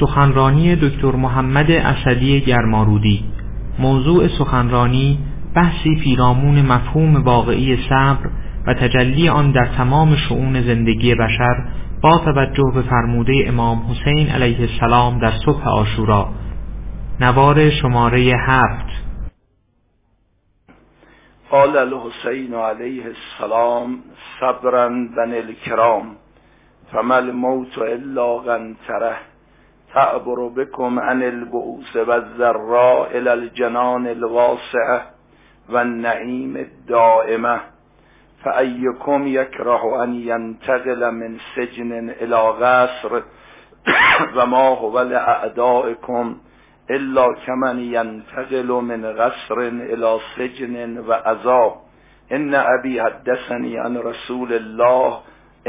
سخنرانی دکتر محمد اسدی گرمارودی. موضوع سخنرانی بحثی پیرامون مفهوم واقعی صبر و تجلی آن در تمام شعون زندگی بشر با توجه به فرموده امام حسین علیه السلام در صبح آشورا. نوار شماره هفت. قال الحسین علیه السلام صبرا بن الکرام فما الموت الا غنتره تعبر بكم عن البؤوس والذراء إلى الجنان الواسعة والنعيم الدائمة فأيكم يكره أن ينتقل من سجن إلى غسر وما هو لأعدائكم إلا كمن ينتقل من غسر إلى سجن وعذاب إن أبي حدثني عن رسول الله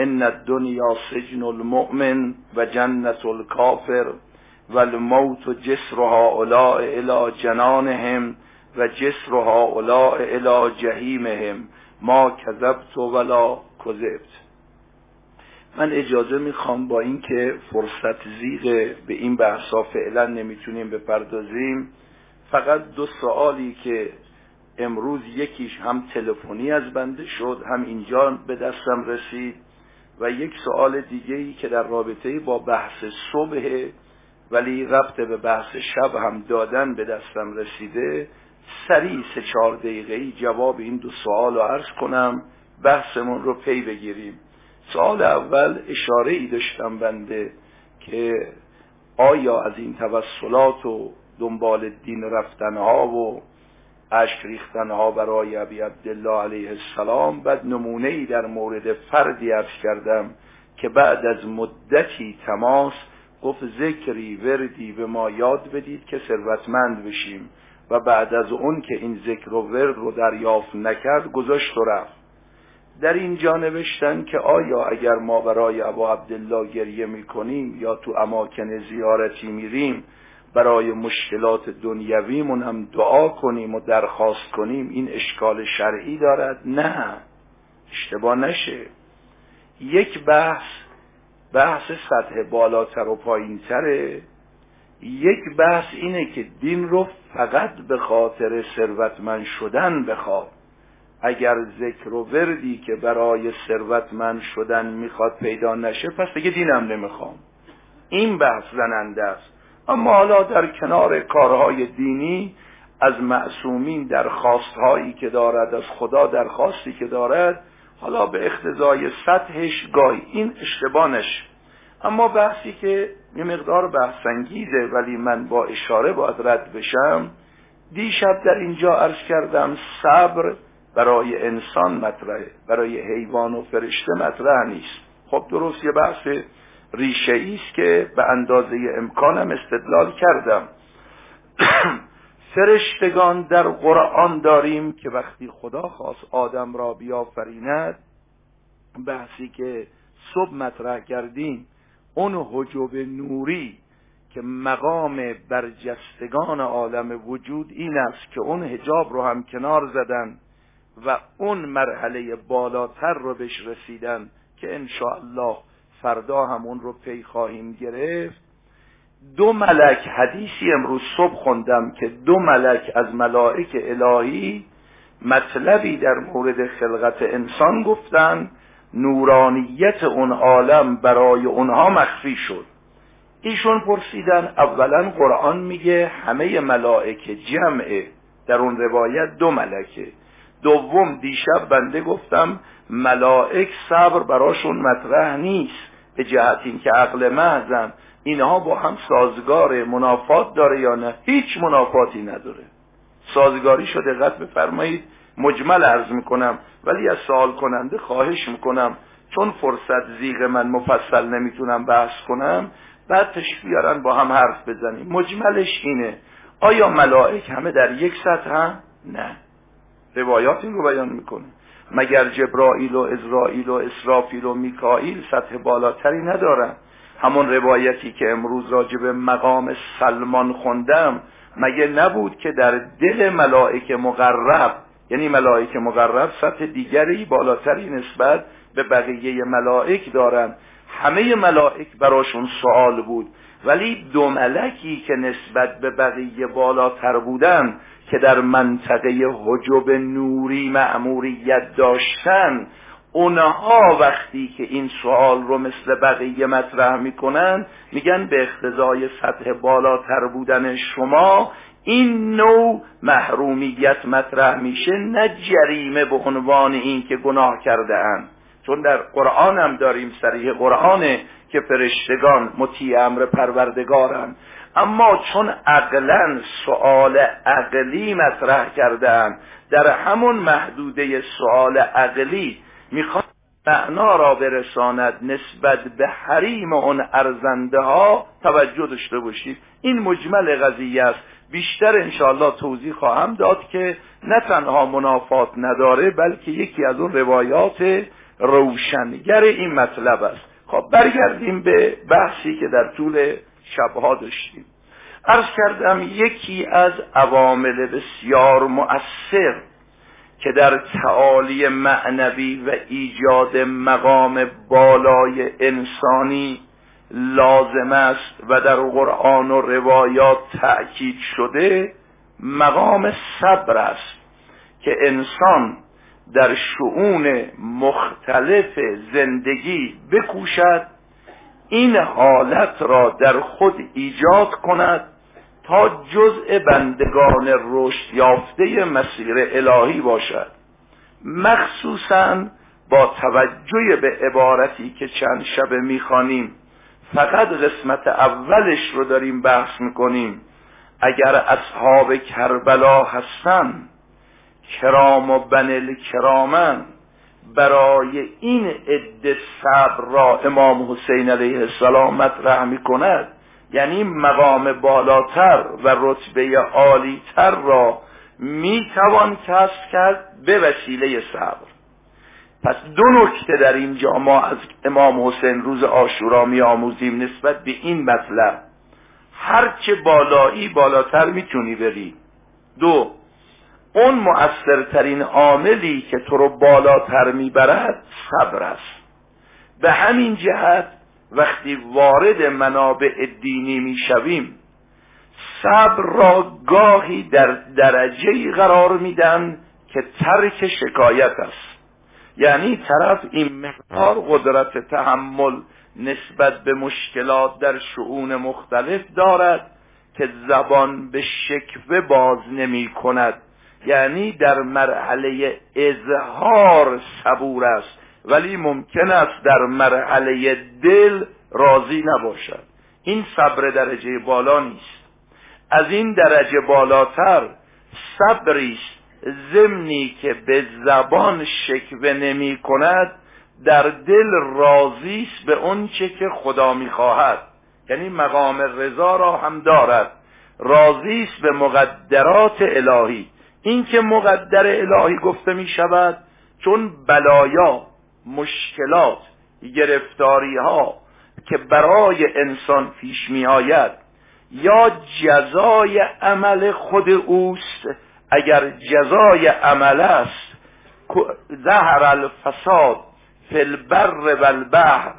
إن الدنيا سجن المؤمن وجنة الكافر والموت جسر هؤلاء إلى جنانهم وجسر هؤلاء إلى جهيمهم ما کذبت ولا کذبت. من اجازه می‌خوام با اینکه فرصت زیغ به این بحثا فعلا نمی‌تونیم بپردازیم. فقط دو سوالی که امروز یکیش هم تلفنی از بنده شد هم اینجا به دستم رسید. و یک سوال دیگه ای که در رابطه با بحث صبح ولی ربط به بحث شب هم دادن به دستم رسیده سریع سه چهار دقیقه ای جواب این دو سوال رو عرض کنم بحثمون رو پی بگیریم. سوال اول اشاره ای داشتم بنده که آیا از این توسلات و دنبال دین رفتنها و اشک ریختنها برای ابی عبدالله علیه السلام بعد نمونه ای در مورد فردی عرض کردم که بعد از مدتی تماس گفت ذکری وردی به ما یاد بدید که ثروتمند بشیم و بعد از اون که این ذکر و ورد رو دریافت نکرد گذاشت و رفت. در اینجا نوشتن که آیا اگر ما برای ابا عبدالله گریه می‌کنیم یا تو اماکن زیارتی میریم برای مشکلات دنیویمون هم دعا کنیم و درخواست کنیم این اشکال شرعی دارد؟ نه. اشتباه نشه. یک بحث بحث سطح بالاتر و پایینتره. یک بحث اینه که دین رو فقط به خاطر ثروتمند شدن بخواد. اگر ذکر و وردی که برای ثروتمند شدن می‌خواد پیدا نشه پس دیگه دینم نمی‌خوام. این بحث زننده است. اما حالا در کنار کارهای دینی از معصومین درخواستهایی که دارد از خدا درخواستی که دارد حالا به اختزای سطحش گاهی. این اشتبانش. اما بحثی که یه مقدار بحث انگیزه ولی من با اشاره باید رد بشم دیشب در اینجا عرض کردم صبر برای انسان مطرحه برای حیوان و فرشته مطرح نیست. خب درست یه بحث ریشه است که به اندازه امکانم استدلال کردم. فرشتگان در قرآن داریم که وقتی خدا خواست آدم را بیافریند بحثی که صبح مطرح کردیم اون حجب نوری که مقام برجستگان عالم وجود این است که اون حجاب رو هم کنار زدن و اون مرحله بالاتر رو بهش رسیدن که الله فردا همون رو پی خواهیم گرفت. دو ملک حدیثی امروز صبح خوندم که دو ملک از ملائک الهی مطلبی در مورد خلقت انسان گفتن. نورانیت اون عالم برای اونها مخفی شد. ایشون پرسیدن اولا قرآن میگه همه ملائکه جمعه در اون روایت دو ملکه. دوم دیشب بنده گفتم ملائک صبر براشون مطرح نیست. به جهت که عقل محضن اینها با هم سازگار منافات داره یا نه؟ هیچ منافاتی نداره. سازگاری شده دقت بفرمایید. مجمل عرض می‌کنم ولی از سوال کننده خواهش می‌کنم. چون فرصت زیغ من مفصل نمی‌تونم بحث کنم بعد بیارن با هم حرف بزنیم. مجملش اینه. آیا ملائک همه در یک سطح هم؟ نه. روایات این رو بیان می‌کنه. مگر جبرائیل و ازرائیل و اسرافیل و میکائیل سطح بالاتری ندارن. همون روایتی که امروز راجب مقام سلمان خوندم مگه نبود که در دل ملائک مقرب یعنی ملائک مقرب سطح دیگری بالاتری نسبت به بقیه ملائک دارند همه ملائک براشون سوال بود ولی دو ملکی که نسبت به بقیه بالاتر بودن که در منطقه حجب نوری معموریت داشتن اونها وقتی که این سوال رو مثل بقیه مطرح می‌کنن میگن به اقتضای سطح بالاتر بودن شما این نوع محرومیت مطرح میشه نه جریمه به عنوان این که گناه کرده اند چون در قرآن هم داریم سریح قرآنه که فرشتگان مطیع امر پروردگارن. اما چون عقلا سوال عقلی مطرح کردن در همون محدوده سوال عقلی می‌خواد معنا را برساند نسبت به حریم اون ارزنده ها توجه داشته باشید. این مجمل قضیه است. بیشتر انشاءالله توضیح خواهم داد که نه تنها منافات نداره بلکه یکی از اون روایات روشنگر این مطلب است. خب برگردیم به بحثی که در طول شبها داشتیم. عرض کردم یکی از عوامل بسیار مؤثر که در تعالی معنوی و ایجاد مقام بالای انسانی لازم است و در قرآن و روایات تأکید شده مقام صبر است که انسان در شعون مختلف زندگی بکوشد این حالت را در خود ایجاد کند تا جزء بندگان رشد یافته مسیر الهی باشد. مخصوصا با توجه به عبارتی که چند شبه می‌خوانیم. فقط قسمت اولش رو داریم بحث می‌کنیم. اگر اصحاب کربلا هستن کرام و بنل کرامن برای این عده صبر را امام حسین علیه السلام مطرح می کند یعنی مقام بالاتر و رتبه عالیتر را می توان کسب کرد به وسیله صبر. پس دو نکته در اینجا ما از امام حسین روز آشورا می آموزیم نسبت به این مطلب. هرچه بالایی بالاتر می‌تونی بری. دو اون مؤثرترین عاملی که تو رو بالاتر می‌برد صبر است. به همین جهت وقتی وارد منابع دینی می‌شویم صبر را گاهی در درجه قرار میدن که ترک شکایت است. یعنی طرف این مقدار قدرت تحمل نسبت به مشکلات در شعون مختلف دارد که زبان به شکوه باز نمی کند یعنی در مرحله اظهار صبور است. ولی ممکن است در مرحله دل راضی نباشد. این صبر درجه بالا نیست. از این درجه بالاتر صبری است. ضمنی که به زبان شکوه نمی کند در دل راضی است به اونچه که خدا می‌خواهد یعنی مقام رضا را هم دارد. راضی است به مقدرات الهی. این که مقدر الهی گفته می شود چون بلایا مشکلات گرفتاری ها که برای انسان پیش می آید یا جزای عمل خود اوست اگر جزای عمل است ظهر الفساد فی البر و البحر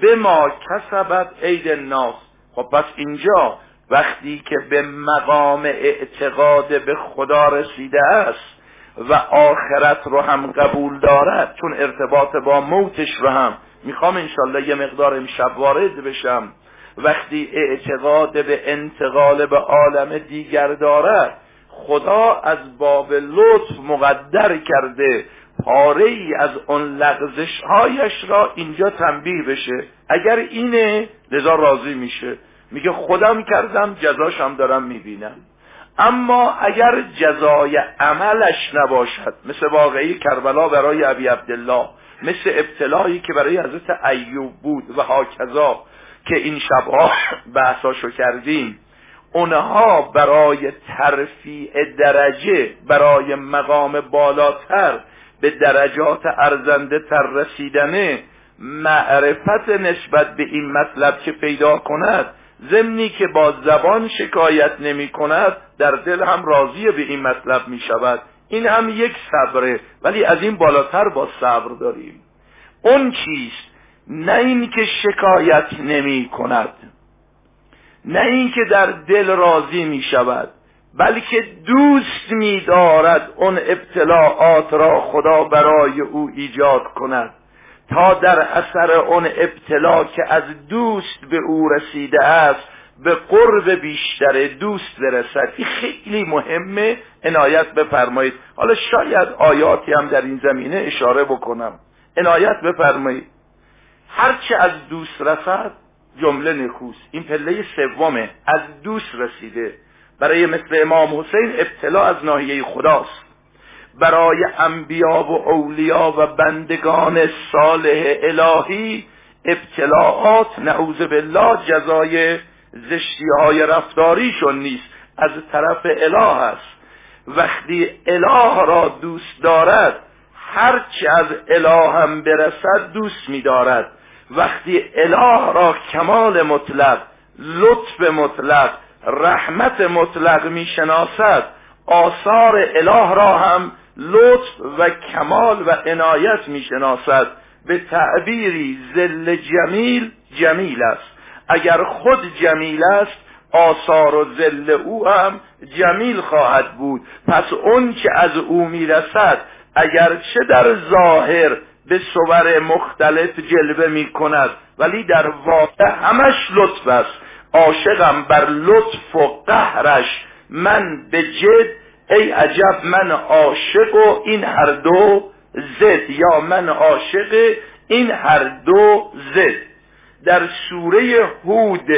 به ما کسبت عید الناس. خب پس اینجا وقتی که به مقام اعتقاد به خدا رسیده است و آخرت رو هم قبول دارد چون ارتباط با موتش رو هم می‌خوام انشالله یه مقدار امشب وارد بشم. وقتی اعتقاد به انتقال به عالم دیگر دارد خدا از باب لطف مقدر کرده پاره ای از اون لغزش هایش را اینجا تنبیه بشه. اگر اینه لذا راضی میشه. میگه خودم کردم جزاشم دارم می‌بینم. اما اگر جزای عملش نباشد مثل واقعی کربلا برای ابی عبدالله مثل ابتلایی که برای حضرت ایوب بود و هاکذا که این شبها بحثاشو کردیم اونها برای ترفیع درجه برای مقام بالاتر به درجات ارزنده تر رسیدنه معرفت نسبت به این مطلب که پیدا کند ضمنی که با زبان شکایت نمی کند در دل هم راضی به این مطلب می شود. این هم یک صبره ولی از این بالاتر با صبر داریم. اون چیست؟ نه اینکه شکایت نمی کند. نه اینکه در دل راضی می شود بلکه دوست می دارد اون ابتلاعات را خدا برای او ایجاد کند. تا در اثر اون ابتلا که از دوست به او رسیده است به قرب بیشتر دوست برسد. این خیلی مهمه. عنایت بفرمایید. حالا شاید آیاتی هم در این زمینه اشاره بکنم. عنایت بفرمایید. هرچه از دوست رسد جمله نکوست این پله سومه. از دوست رسیده. برای مثل امام حسین ابتلا از ناحیه خداست. برای انبیا و اولیا و بندگان صالح الهی ابتلاعات نعوذ بالله جزای زشتی های رفتاریشون نیست. از طرف اله است. وقتی اله را دوست دارد هرچه از اله هم برسد دوست میدارد. وقتی اله را کمال مطلق لطف مطلق رحمت مطلق می‌شناسد آثار اله را هم لطف و کمال و عنایت می‌شناسد. به تعبیری زل جمیل جمیل است. اگر خود جمیل است آثار و زل او هم جمیل خواهد بود. پس اون که از او می‌رسد اگر چه در ظاهر به صور مختلف جلوه می کند ولی در واقع همش لطف است. عاشقم بر لطف و قهرش من به جد ای عجب من عاشق و این هر دو زد. یا من عاشق این هر دو زد. در سوره هود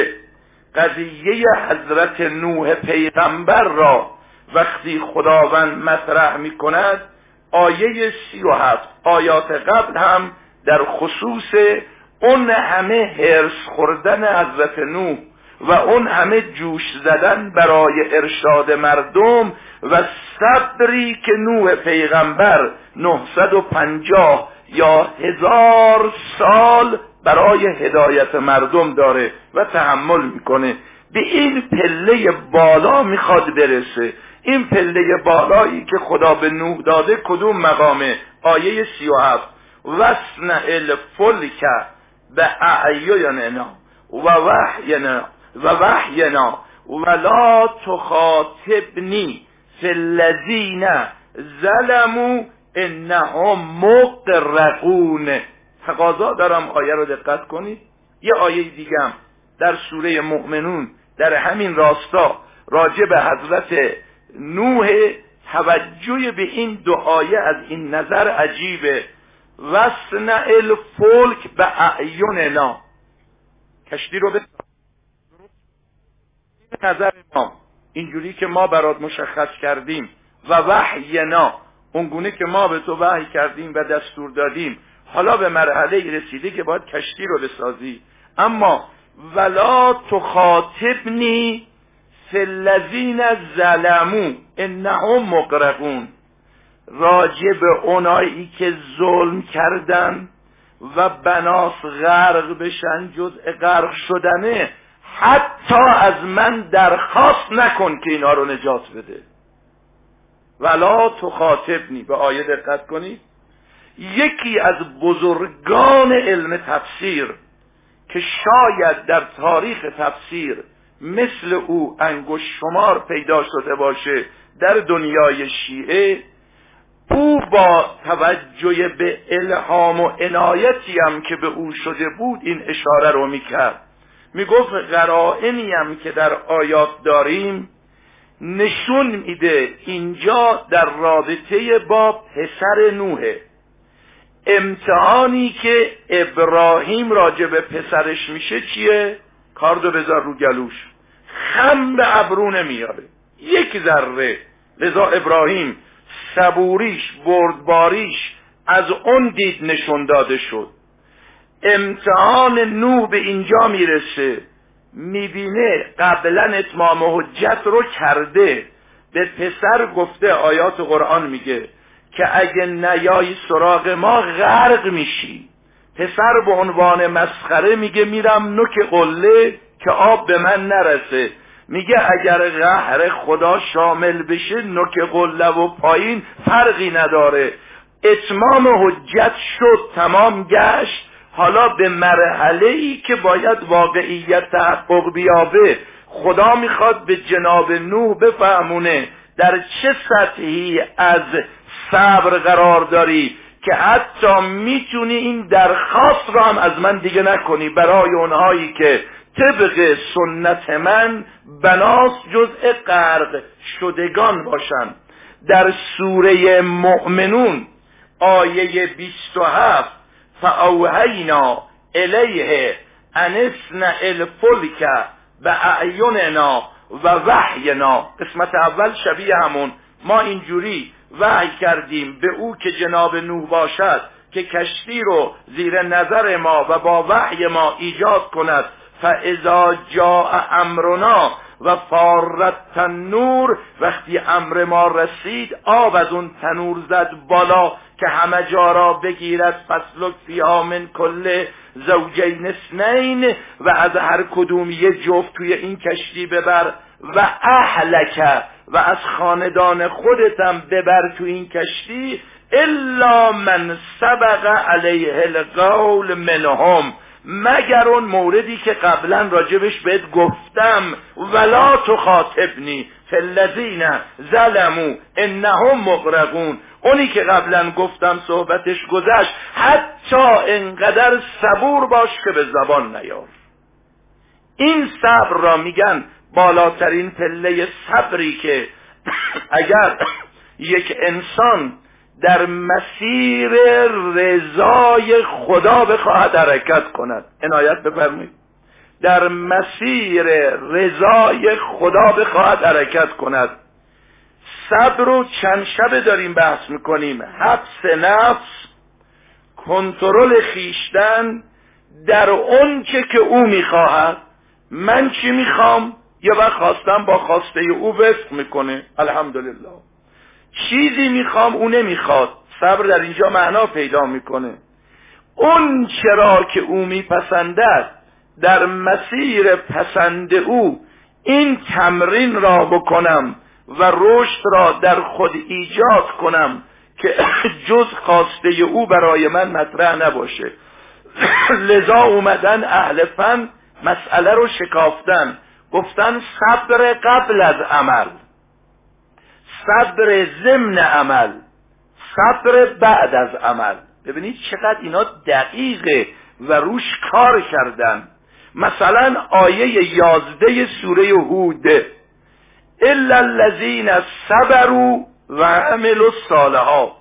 قضیه حضرت نوح پیغمبر را وقتی خداوند مطرح می کند آیه سی و هفت آیات قبل هم در خصوص اون همه هرس خوردن حضرت نوح و اون همه جوش زدن برای ارشاد مردم و صبری که نوح پیغمبر 950 یا هزار سال برای هدایت مردم داره و تحمل می‌کنه به این پله بالا می‌خواد برسه. این پله بالایی که خدا به نوح داده کدوم مقامه؟ آیه سی و هفت. الفلک به اعیوننا و وحینا و وحینا ولا تخاطبنی. فی الذین ظلموا انهم مقرقون تقاضا دارم آیه رو دقت کنید. یه آیه دیگم در سوره مؤمنون در همین راستا راجع به حضرت نوح توجه به این دو آیه از این نظر عجیبه. وصنع الفلک به اعیننا. کشتی رو به نظر ما. اینجوری که ما برات مشخص کردیم و وحینا اونگونه که ما به تو وحی کردیم و دستور دادیم حالا به مرحله رسیده که باید کشتی رو بسازی. اما ولا تخاطبنی فی الذین ظلمو انهم مقرقون راجع به اونایی که ظلم کردن و بناس غرق بشن جزء غرق شدنه. حتی از من درخواست نکن که اینا رو نجات بده. ولا تخاطبنی. به آیه دقت کنید. یکی از بزرگان علم تفسیر که شاید در تاریخ تفسیر مثل او انگوش شمار پیدا شده باشه در دنیای شیعه او با توجه به الهام و عنایتی هم که به او شده بود این اشاره رو می‌کرد. می‌گفت قرائنی هم که در آیات داریم نشون میده اینجا در رابطه با پسر نوحه. امتحانی که ابراهیم راجع به پسرش میشه چیه؟ کاردو بذار رو گلوش. خم به ابرو نمیاره. یک ذره. لذا ابراهیم صبوریش بردباریش از اون دید نشون داده شد. امتحان نوح به اینجا می‌رسه. می‌بینه قبلا اتمام حجت رو کرده. به پسر گفته آیات قرآن میگه که اگه نیای سراغ ما غرق میشی. پسر به عنوان مسخره میگه میرم نوک قله که آب به من نرسه. میگه اگر قهر خدا شامل بشه نوک قله و پایین فرقی نداره. اتمام حجت شد تمام گشت. حالا به مرحله ای که باید واقعیت تحقق بیابه خدا می‌خواد به جناب نوح بفهمونه در چه سطحی از صبر قرار داری که حتی می‌تونی این درخواست را هم از من دیگه نکنی. برای اونهایی که طبق سنت من بناس جزء غرق شدگان باشند در سوره مؤمنون آیه 27 فاوهینا الیه انسن الفلک به اعیننا و وحینا قسمت اول شبیه همون. ما اینجوری وحی کردیم به او که جناب نوح باشد که کشتی رو زیر نظر ما و با وحی ما ایجاد کند. فاذا جاء امرنا و فارت تنور. وقتی امر ما رسید آب از اون تنور زد بالا. که همه جا را بگیرد فسلک فیها من کل زوجین اثنین و از هر کدوم یه جفت توی این کشتی ببر و اهلک و از خاندان خودتم ببر تو این کشتی الا من سبق علیه القول منهم. مگر اون موردی که قبلا راجبش بهت گفتم ولا تخاطبنی فلذین ظلمو انهم مغرقون. اونی که قبلا گفتم صحبتش گذشت حتی انقدر صبور باش که به زبان نیار این صبر را میگن بالاترین پله صبری که اگر یک انسان در مسیر رضای خدا بخواهد حرکت کند. عنایت بفرمایید. در مسیر رضای خدا بخواهد حرکت کند. صبر رو چند شبه داریم بحث می‌کنیم. حبس نفس کنترل خیشتن در اون که که او می‌خواهد. من چی می‌خوام؟ یه وقت خواستم با خواسته او وفق می‌کنه. الحمدلله. چیزی می‌خوام او نمی‌خواد. صبر در اینجا معنا پیدا می‌کنه. اون چرا که او میپسندد در مسیر پسند او این تمرین را بکنم. و رشد را در خود ایجاد کنم که جز خواسته او برای من مطرح نباشه. لذا اومدن اهل فن مسئله رو شکافتن. گفتن صبر قبل از عمل. صبر ضمن عمل. صبر بعد از عمل. ببینید چقدر اینا دقیقه و روش کار کردن. مثلا آیه یازده سوره هود. الا الذین صبروا و عملوا الصالحات.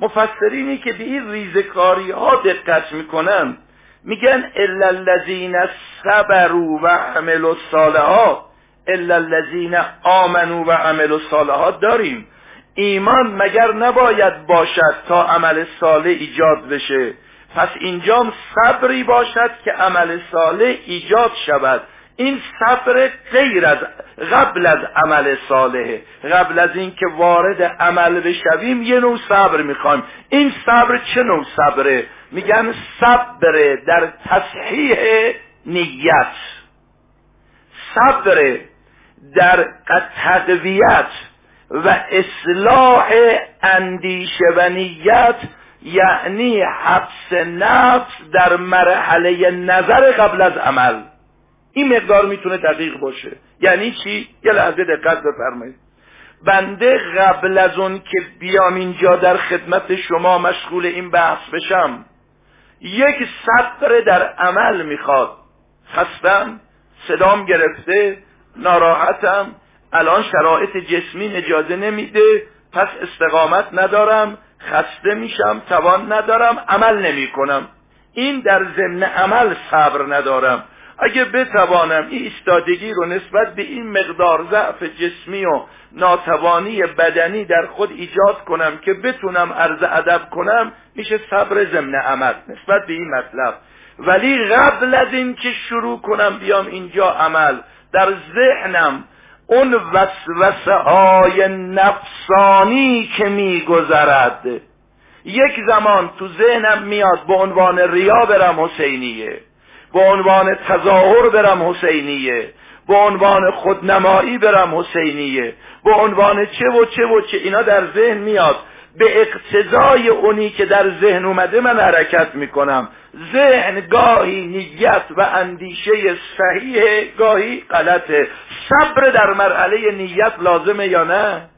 مفسرینی که به این ریزکاری ها دقت می‌کنن میگن الا الذین صبروا و عملوا الصالحات. الا الذین آمنوا و عملوا الصالحات داریم. ایمان مگر نباید باشد تا عمل صالح ایجاد بشه؟ پس اینجام صبری باشد که عمل صالح ایجاد شود. این صبر غیر از قبل از عمل صالحه قبل از اینکه وارد عمل بشویم یه نوع صبر می‌خوایم. این صبر چه نوع صبره؟ میگن صبر در تصحیح نیت. صبر در تقویت و اصلاح اندیشه و نیت یعنی حبس نفس در مرحله نظر قبل از عمل. این مقدار می‌تونه دقیق باشه. یعنی چی؟ یه لحظه دقت بفرمایید. بنده قبل از اون که بیام اینجا در خدمت شما مشغول این بحث بشم یک صبر در عمل می‌خواد. خستم صدام گرفته ناراحتم الان شرایط جسمی اجازه نمیده پس استقامت ندارم خسته میشم توان ندارم عمل نمی کنم این در ضمن عمل صبر ندارم. اگه بتوانم این ایستادگی رو نسبت به این مقدار ضعف جسمی و ناتوانی بدنی در خود ایجاد کنم که بتونم عرض ادب کنم میشه صبر ضمن عمل نسبت به این مطلب. ولی قبل از این که شروع کنم بیام اینجا عمل در ذهنم اون وسوسه های نفسانی که میگذرد. یک زمان تو ذهنم میاد به عنوان ریا برم حسینیه. به عنوان تظاهر برم حسینیه به عنوان خودنمایی برم حسینیه به عنوان چه و چه و چه اینا در ذهن میاد. به اقتضای اونی که در ذهن اومده من حرکت می‌کنم. ذهن گاهی نیت و اندیشه صحیح گاهی غلطه. صبر در مرحله نیت لازمه یا نه؟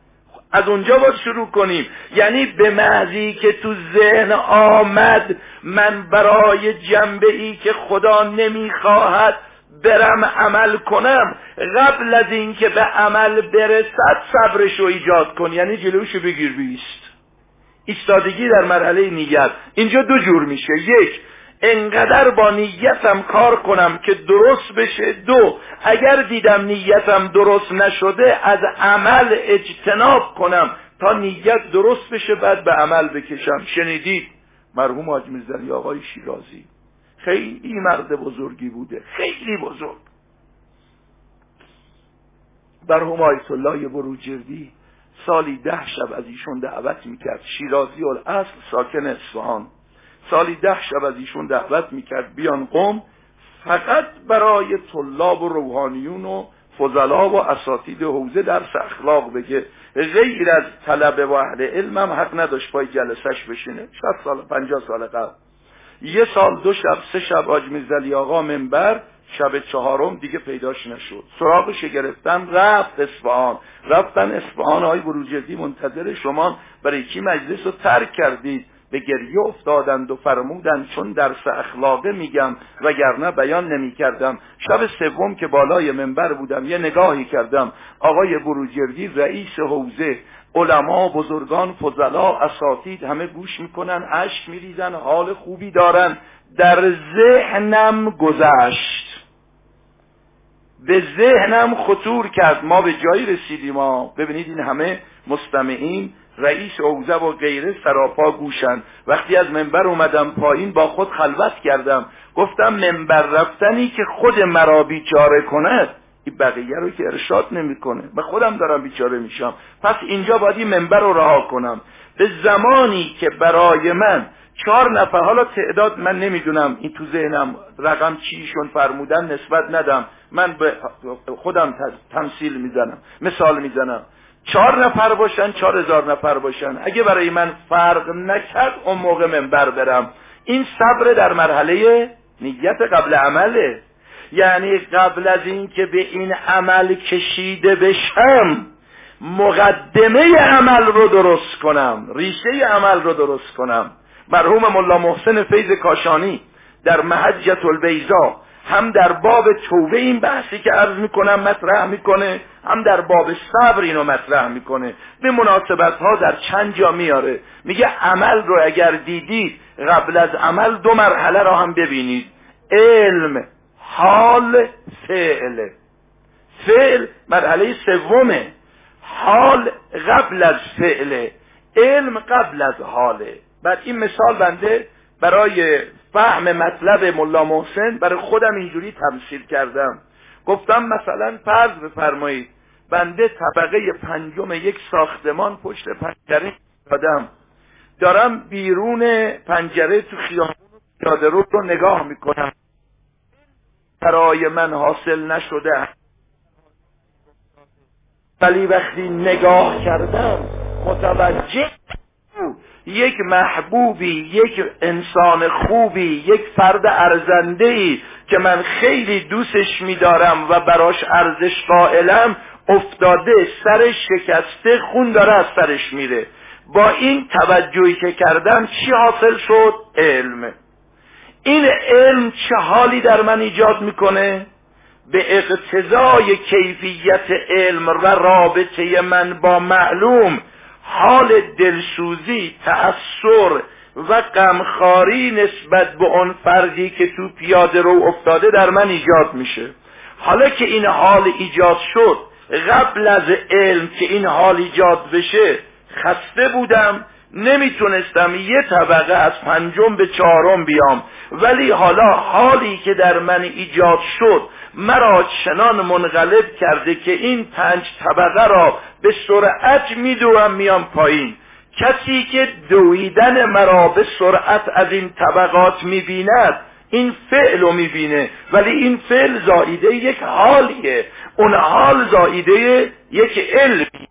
از اونجا باید شروع کنیم. یعنی به محضی که تو ذهن آمد من برای جنبه ای که خدا نمی‌خواهد برم عمل کنم. قبل از اینکه به عمل برسد صبرش رو ایجاد کن. یعنی جلوشو بگیر بیست. ایستادگی در مرحله نیت اینجا دو جور میشه. یک انقدر با نیتم کار کنم که درست بشه. دو اگر دیدم نیتم درست نشده از عمل اجتناب کنم تا نیت درست بشه بعد به عمل بکشم. شنیدید؟ مرحوم حاج میرزلی آقای شیرازی خیلی مرد بزرگی بوده. خیلی بزرگ. مرحوم آیت الله بروجردی سالی ده شب از ایشون دعوت می‌کرد. شیرازی اصل ساکن اصفهان. سالی ده شب از ایشون دعوت می‌کرد بیان قوم فقط برای طلاب و روحانیون و فضلا و اساتید حوزه درس اخلاق بگه. غیر از طلب و اهل علم هم حق نداشت پای جلسش بشینه. 60 سال 50 سال قبل. یه سال دو شب سه شب آج میزلی آقا منبر شب چهارم دیگه پیداش نشد. سراغش گرفتن رفت اصفهان. رفتن اصفهان های بروجردی منتظر شما. برای کی مجلس رو ترک کردید؟ به گریه افتادند و فرمودند چون درس اخلاقه میگم وگرنه بیان نمی کردم شب سوم که بالای منبر بودم یه نگاهی کردم. آقای بروجردی رئیس حوزه علما بزرگان فضلا اساتید همه گوش می‌کنن اشک میریزن حال خوبی دارن. در ذهنم گذشت. به ذهنم خطور کرد. ما به جایی رسیدیم ما ببینید این همه مستمعین رئیس اوزه و غیره سراپا گوشن وقتی از منبر اومدم پایین با خود خلوت کردم. گفتم منبر رفتنی که خود مرا بیچاره کند. این بقیه رو که ارشاد نمی‌کنه. من خودم دارم بیچاره میشم. پس اینجا باید این منبر رو رها کنم. به زمانی که برای من چهار نفر حالا تعداد من نمی‌دونم این تو ذهنم رقم چیشون فرمودن نسبت ندم. من به خودم تمثیل می‌زنم مثال می‌زنم. چهار نفر باشن چهار هزار نفر باشن. اگه برای من فرق نکرد اون موقع منبر برم. این صبر در مرحله نیت قبل عمله. یعنی قبل از اینکه به این عمل کشیده بشم مقدمه عمل رو درست کنم ریشه عمل رو درست کنم. مرحوم ملا محسن فیض کاشانی در محجت البیزا هم در باب توبه این بحثی که عرض می‌کنم مطرح می‌کنه. هم در باب صبر اینو مطرح می‌کنه. به مناسبت ها در چند جا میاره. میگه عمل رو اگر دیدید قبل از عمل دو مرحله را هم ببینید. علم حال فعل. فعل مرحله سومه. حال قبل از فعل. علم قبل از حاله بعد این مثال بنده برای فهم مطلب ملا محسن برای خودم اینجوری تمثیل کردم. گفتم مثلا فرض بفرمایید. بنده طبقه پنجم یک ساختمان پشت پنجره دادم. دارم بیرون پنجره تو خیابون پیاده رو رو نگاه می‌کنم. برای من حاصل نشده ولی وقتی نگاه کردم متوجه یک محبوبی یک انسان خوبی یک فرد ارزنده ای که من خیلی دوستش میدارم و براش ارزش قائلم افتاده سرش شکسته خون داره از سرش میره. با این توجهی که کردم چی حاصل شد؟ علم. این علم چه حالی در من ایجاد می‌کنه؟ به اقتضای کیفیت علم و رابطه من با معلوم حال دلسوزی تأثر و غمخواری نسبت به اون فردی که تو پیاده رو افتاده در من ایجاد میشه. حالا که این حال ایجاد شد قبل از علم که این حال ایجاد بشه خسته بودم نمی‌تونستم یه طبقه از پنجم به چهارم بیام. ولی حالا حالی که در من ایجاد شد مرا چنان منقلب کرده که این پنج طبقه را به سرعت میدوم میام پایین. کسی که دویدن مرا به سرعت از این طبقات می‌بیند این فعل رو می‌بینه. ولی این فعل زاییده یک حالیه. اون حال زاییده یک علمی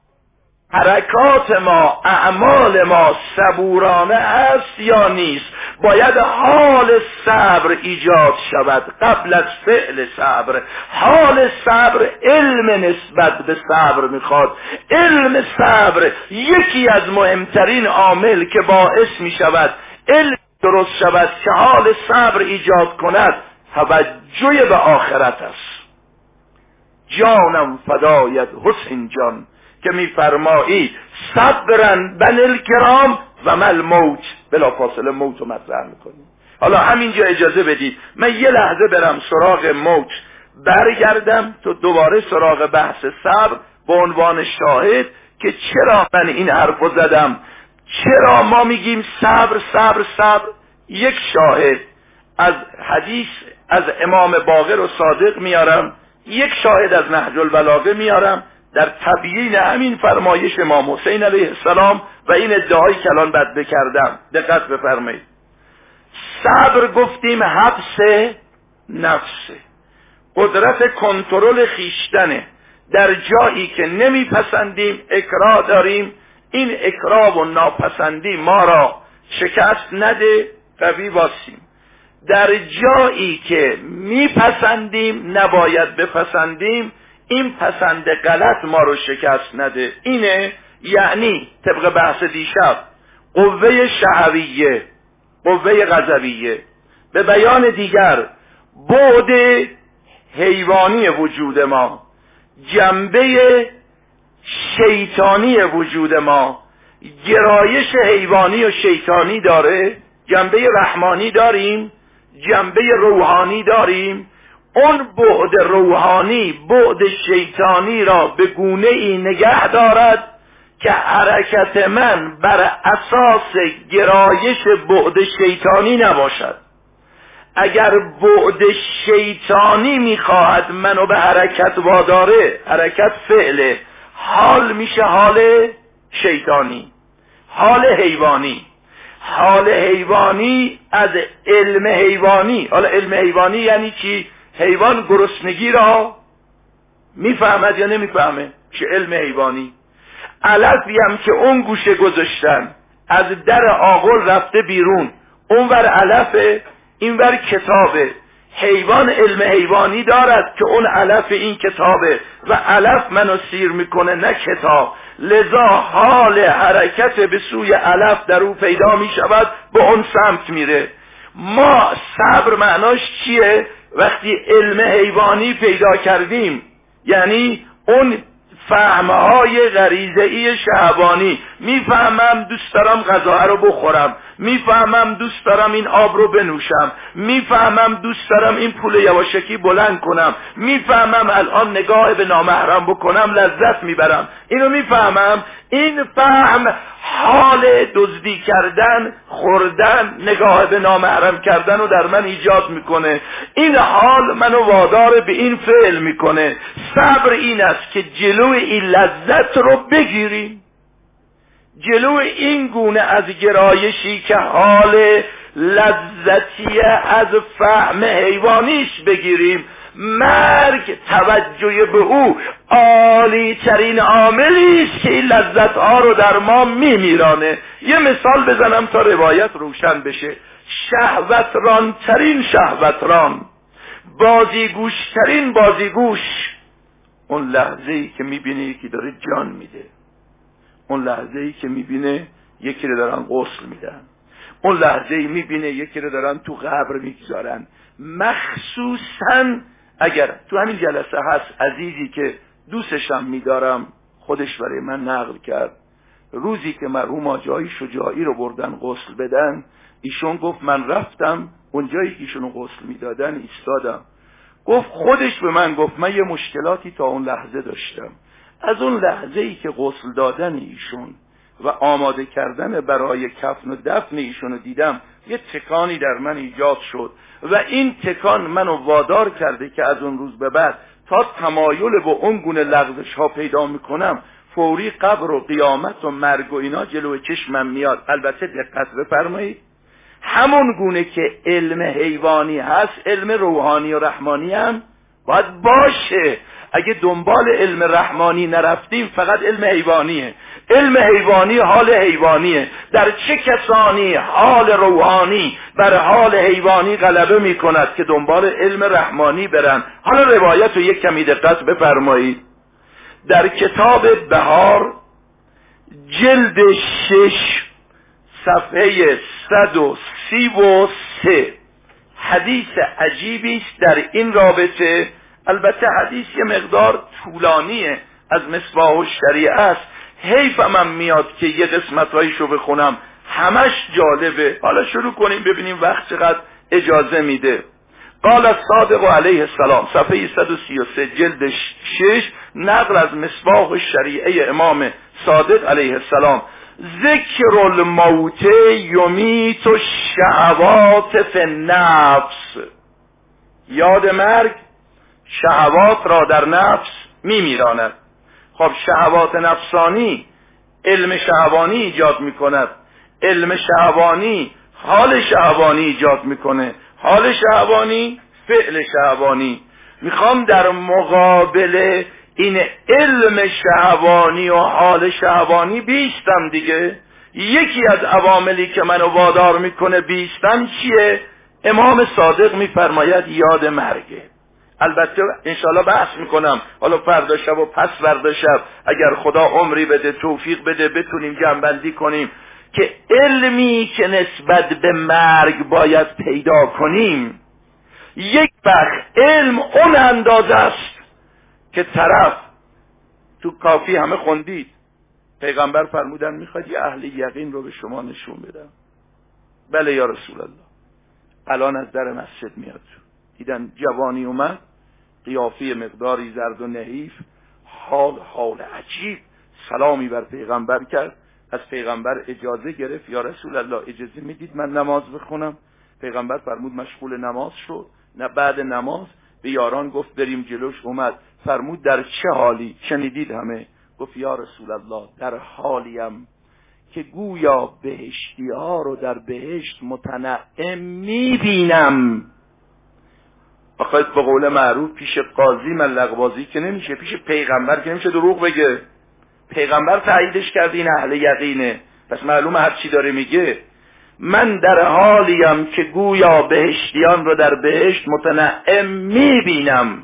حرکات ما اعمال ما صبورانه است یا نیست؟ باید حال صبر ایجاد شود قبل از فعل صبر. حال صبر علم نسبت به صبر می‌خواد. علم صبر یکی از مهمترین عامل که باعث می‌شود علم درست شود که حال صبر ایجاد کند توجه به آخرت است. جانم فداید حسین جان که میفرمایی صبرن بن الکرام و مل موت بلا فاصله موت رو مطرح می‌کنیم حالا همینجا اجازه بدید من یه لحظه برم سراغ موت. برگردم تو دوباره سراغ بحث صبر به عنوان شاهد که چرا من این حرف زدم. چرا ما میگیم صبر صبر صبر؟ یک شاهد. از حدیث از امام باقر و صادق میارم. یک شاهد از نهج البلاغه میارم در تبیین همین فرمایش امام حسین علیه السلام و این ادعای کلان بد بکردم. دقت بفرمایید. صبر گفتیم حبس نفسه قدرت کنترل خیشتنه در جایی که نمیپسندیم اکراه داریم. این اکراه و ناپسندی ما را شکست نده قوی باسیم. در جایی که میپسندیم نباید بپسندیم این پسند غلط ما رو شکست نده. اینه یعنی طبق بحث دیشب قوه شهویه قوه غضبیه. به بیان دیگر بعد حیوانی وجود ما جنبه شیطانی وجود ما گرایش حیوانی و شیطانی داره جنبه رحمانی داریم. جنبه روحانی داریم. اون بعد روحانی بعد شیطانی را به گونه ای نگه دارد که حرکت من بر اساس گرایش بعد شیطانی نباشد. اگر بعد شیطانی می‌خواهد منو به حرکت واداره حرکت فعله حال میشه حال شیطانی حال حیوانی. حال حیوانی از علم حیوانی. حالا علم حیوانی یعنی چی؟ حیوان گرسنگی را می‌فهمد یا نمی‌فهمه چه علم حیوانی. علفی هم که اون گوشه گذاشتن از در آغل رفته بیرون. اونور علفه اینور کتابه. حیوان علم حیوانی دارد که اون علف این کتابه. و علف منو سیر می‌کنه نه کتاب. لذا حال حرکت به سوی علف در او پیدا می شود به اون سمت میره. ما صبر معناش چیه؟ وقتی علم حیوانی پیدا کردیم یعنی اون فهمهای غریزه ای شهبانی می‌فهمم دوست دارم غذا رو بخورم. می‌فهمم دوست دارم این آب رو بنوشم. می‌فهمم دوست دارم این پول یواشکی بلند کنم. می‌فهمم الان نگاه به نامحرم بکنم لذت می‌برم. اینو می‌فهمم؟ این فهم حال دزدی کردن خوردن نگاه به نامحرم کردن رو در من ایجاد می‌کنه. این حال منو وادار به این فعل می‌کنه. صبر این است که جلو این لذت رو بگیریم. جلو این گونه از گرایشی که حال لذتی از فهم حیوانیش بگیریم مرگ توجه به او عالی ترین عاملی است که این لذت ها رو در ما میمیرانه. یه مثال بزنم تا روایت روشن بشه. شهوتران ترین شهوتران بازیگوش ترین بازیگوش. اون لحظه ای که می‌بینه یکی داره جان میده. اون لحظه ای که می‌بینه یکی رو دارن غسل میدن. اون لحظه ای می‌بینه یکی رو دارن تو قبر می‌گذارن. مخصوصا اگر تو همین جلسه هست عزیزی که دوستشم میدارم خودش برای من نقل کرد. روزی که مرحوم آجای شجاعی رو بردن غسل بدن ایشون گفت من رفتم اونجایی که ایشونو غسل می‌دادن ایستادم. گفت خودش به من گفت من یه مشکلاتی تا اون لحظه داشتم. از اون لحظه ای که غسل دادن ایشون و آماده کردن برای کفن و دفن ایشون رو دیدم یه تکانی در من ایجاد شد و این تکان منو وادار کرده که از اون روز به بعد تا تمایل به اون گونه لغزش ها پیدا می‌کنم فوری قبر و قیامت و مرگ و اینا جلو چشمم میاد. البته دقت بفرمایید. همون گونه که علم حیوانی هست علم روحانی و رحمانی هم باید باشه. اگه دنبال علم رحمانی نرفتیم فقط علم حیوانیه. علم حیوانی حال حیوانیه. در چه کسانی حال روحانی بر حال حیوانی غلبه می کند که دنبال علم رحمانی برن؟ حالا روایت رو یک کمی دقت بفرمایید. در کتاب بهار جلد شش صفحه صد و سی و سه. حدیث عجیبی است در این رابطه البته حدیث یه مقدار طولانیه از مصباح و شریعه است. حیفم میاد که یه قسمت رو بخونم. همش جالبه. حالا شروع کنیم ببینیم وقت چقدر اجازه میده. قال صادق علیه السلام صفحه 133 جلد 6 نقل از مصباح الشریعه امام صادق علیه السلام. ذکر الموت یمیت و شهوات فی نفس یاد مرگ؟ شهوات را در نفس میمیراند. خب شهوات نفسانی علم شهوانی ایجاد می‌کند. علم شهوانی حال شهوانی ایجاد می‌کنه. حال شهوانی فعل شهوانی. می‌خوام در مقابل این علم شهوانی و حال شهوانی بیستم دیگه. یکی از عواملی که منو وادار می‌کنه بیستم چیه؟ امام صادق میفرماید یاد مرگه. البته انشالله بحث می‌کنم. حالا فردا شب و پس فردا شب اگر خدا عمری بده توفیق بده بتونیم جنبندی کنیم که علمی که نسبت به مرگ باید پیدا کنیم یک وقت علم اون اندازه است که طرف تو کافی همه خوندید. پیغمبر فرمودن می‌خواد یه اهل یقین رو به شما نشون بدم. بله یا رسول الله. الان از در مسجد میاد. دیدن جوانی اومد قیافی مقداری زرد و نحیف حال حال عجیب سلامی بر پیغمبر کرد. از پیغمبر اجازه گرفت یا رسول الله اجازه می‌دید من نماز بخونم؟ پیغمبر فرمود مشغول نماز شد. نه بعد نماز. به یاران گفت بریم جلوش. اومد فرمود در چه حالی؟ شنیدید همه؟ گفت یا رسول الله در حالیم که گویا بهشتی ها رو در بهشت متنعم می‌بینم. بخواید به قول معروف پیش قاضی بازی که نمیشه پیش پیغمبر که نمیشه دروغ بگه. پیغمبر تاییدش کرد این اهل یقینه. پس معلومه هر چی داره میگه. من در حالیم که گویا بهشتیان رو در بهشت متنعم می‌بینم.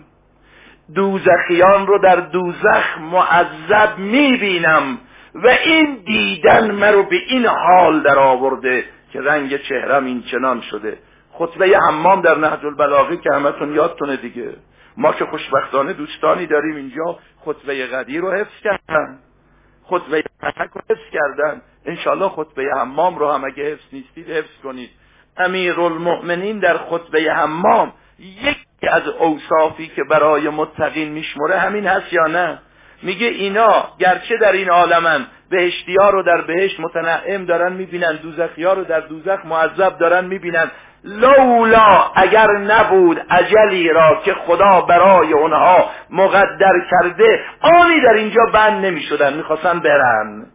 دوزخیان رو در دوزخ معذب می‌بینم. و این دیدن مرو به این حال در آورده که رنگ چهرم این چنان شده. خطبه حمام در نهج البلاغه که همتون یادتونه دیگه. ما که خوشبختانه دوستانی داریم اینجا خطبه قدیر رو حفظ کردن. خطبه پتک رو حفظ کردن. انشالله خطبه حمام رو هم اگه حفظ نیستید حفظ کنید. امیر المؤمنین در خطبه حمام یکی از اوصافی که برای متقین میشمره همین هست یا نه؟ میگه اینا گرچه در این عالمن بهشتی ها رو در بهشت متنعم دارن می‌بینن دوزخی ها رو در دوزخ معذب دارن می‌بینن لولا اگر نبود عجلی را که خدا برای اونها مقدر کرده آنی در اینجا بند نمی شدن می‌خواستن برن.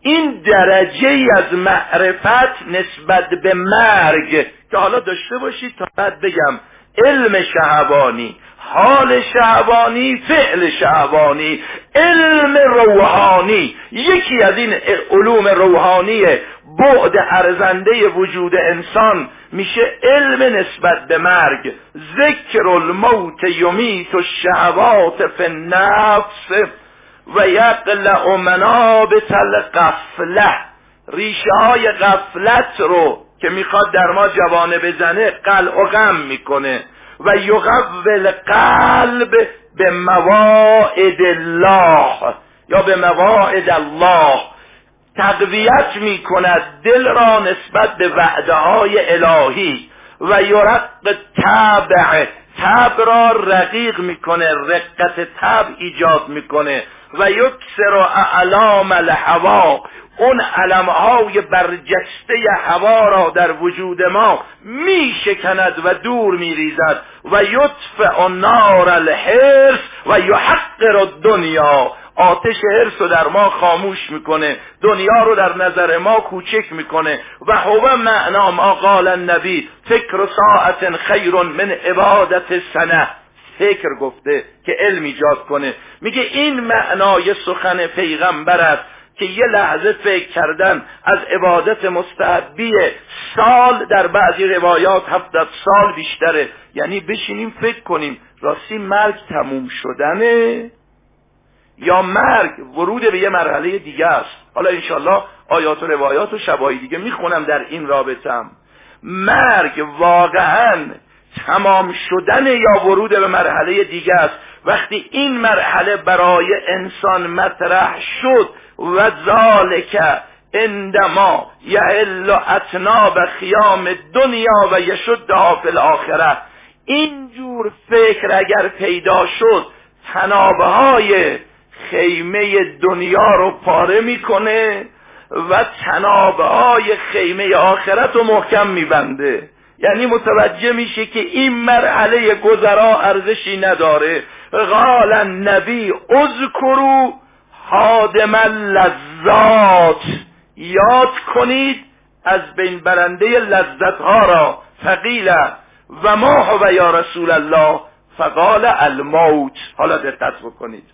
این درجه از معرفت نسبت به مرگ که حالا داشته باشید تا بعد بگم علم شهوانی حال شهوانی فعل شهوانی علم روحانی. یکی از این علوم روحانی بعد ارزنده وجود انسان میشه علم نسبت به مرگ. ذکر الموت یمیت و شهوات فی النفس و یقلع منابت القفله ریشه های غفلت رو که می‌خواد در ما جوانه بزنه قلع و غم می‌کنه و یقول قلب به مواعد الله. یا به مواعد الله. تقویت می کند دل را نسبت به وعده های الهی و یرق تبع تب را رقیق می‌کنه رقت تب ایجاد می‌کنه و یکسر اعلام الهوا. اون علمهای برجسته هوا را در وجود ما می شکند و دور می ریزد و یطفع نار الحرس و یحقر دنیا آتش حرس رو در ما خاموش می‌کنه دنیا رو در نظر ما کوچک می‌کنه. و هو معنا ما قال النبی فکر ساعت خیر من عبادت سنه. فکر گفته که علم ایجاد کنه. میگه این معنای سخن پیغمبر است که یه لحظه فکر کردن از عبادت مستحبی سال در بعضی روایات هفتاد سال بیشتره. یعنی بشینیم فکر کنیم راستی مرگ تموم شدنه. یا مرگ ورود به یه مرحله دیگه است. حالا انشالله آیات و روایات و شبایی دیگه می‌خونم در این رابطم. مرگ واقعا تمام شدن یا ورود به مرحله دیگه است. وقتی این مرحله برای انسان مطرح شد و ذالک اندما یهل اتناب خیام دنیا و یشدها فی الاخره. اینجور فکر اگر پیدا شد تنابه های خیمه دنیا رو پاره می‌کنه و تنابه های خیمه آخرت رو محکم میبنده. یعنی متوجه میشه که این مرحله گذرا ارزشی نداره. قال النبی اذکرو حادم اللذات یاد کنید از بین برنده لذت ها را. فقیل و ما هو یا رسول الله؟ فقال الموت. حالا دقت بکنید.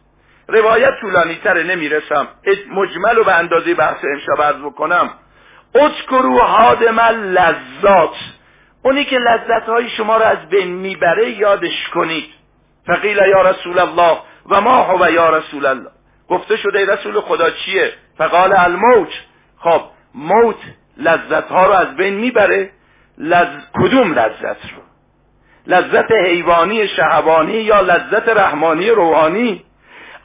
روایت طولانی تره نمی‌رسم. مجمل و به اندازه بحث امشب عرض بکنم. اذکرو حادم لذات اونی که لذت های شما را از بین می‌بره یادش کنید. فقیل یا رسول الله و ما هو یا رسول الله. گفته شده رسول خدا چیه؟ فقال الموت. خب موت لذت ها رو از بین می‌بره. لز... کدوم لذت رو؟ لذت حیوانی شهوانی یا لذت رحمانی روحانی؟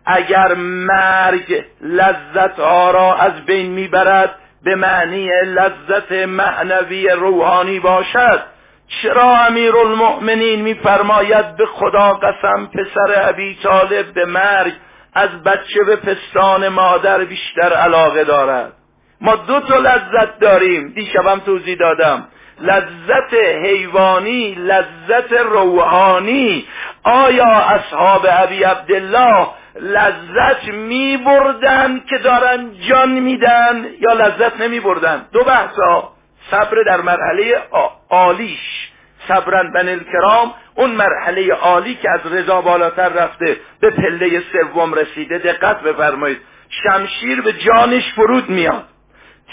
اگر مرگ لذت ها را از بین می‌برد به معنی لذت معنوی روحانی باشد. چرا امیر المؤمنین میفرماید به خدا قسم پسر ابی طالب به مرگ از بچه به پستان مادر بیشتر علاقه دارد؟ ما دو تا لذت داریم. دیشبم توضیح دادم. لذت حیوانی لذت روحانی. آیا اصحاب ابی عبدالله لذت می بردن که دارن جان میدن یا لذت نمی بردن دو بحثا صبر در مرحله عالیش. صبرن بن الکرام. اون مرحله عالی که از رضا بالاتر رفته به پله سوم رسیده. دقت بفرمایید. شمشیر به جانش فرود میاد.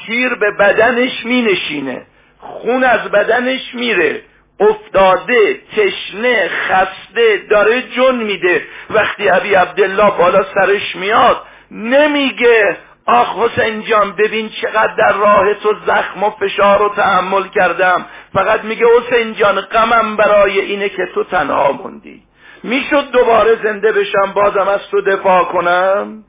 تیر به بدنش مینشینه. خون از بدنش میره. افتاده تشنه خسته داره جن میده. وقتی ابی عبدالله بالا سرش میاد نمیگه آخ حسین جان ببین چقدر در راه تو زخم و فشار رو تحمل کردم. فقط میگه حسین جان غمم برای اینه که تو تنها موندی. می‌شد دوباره زنده بشم بازم از تو دفاع کنم؟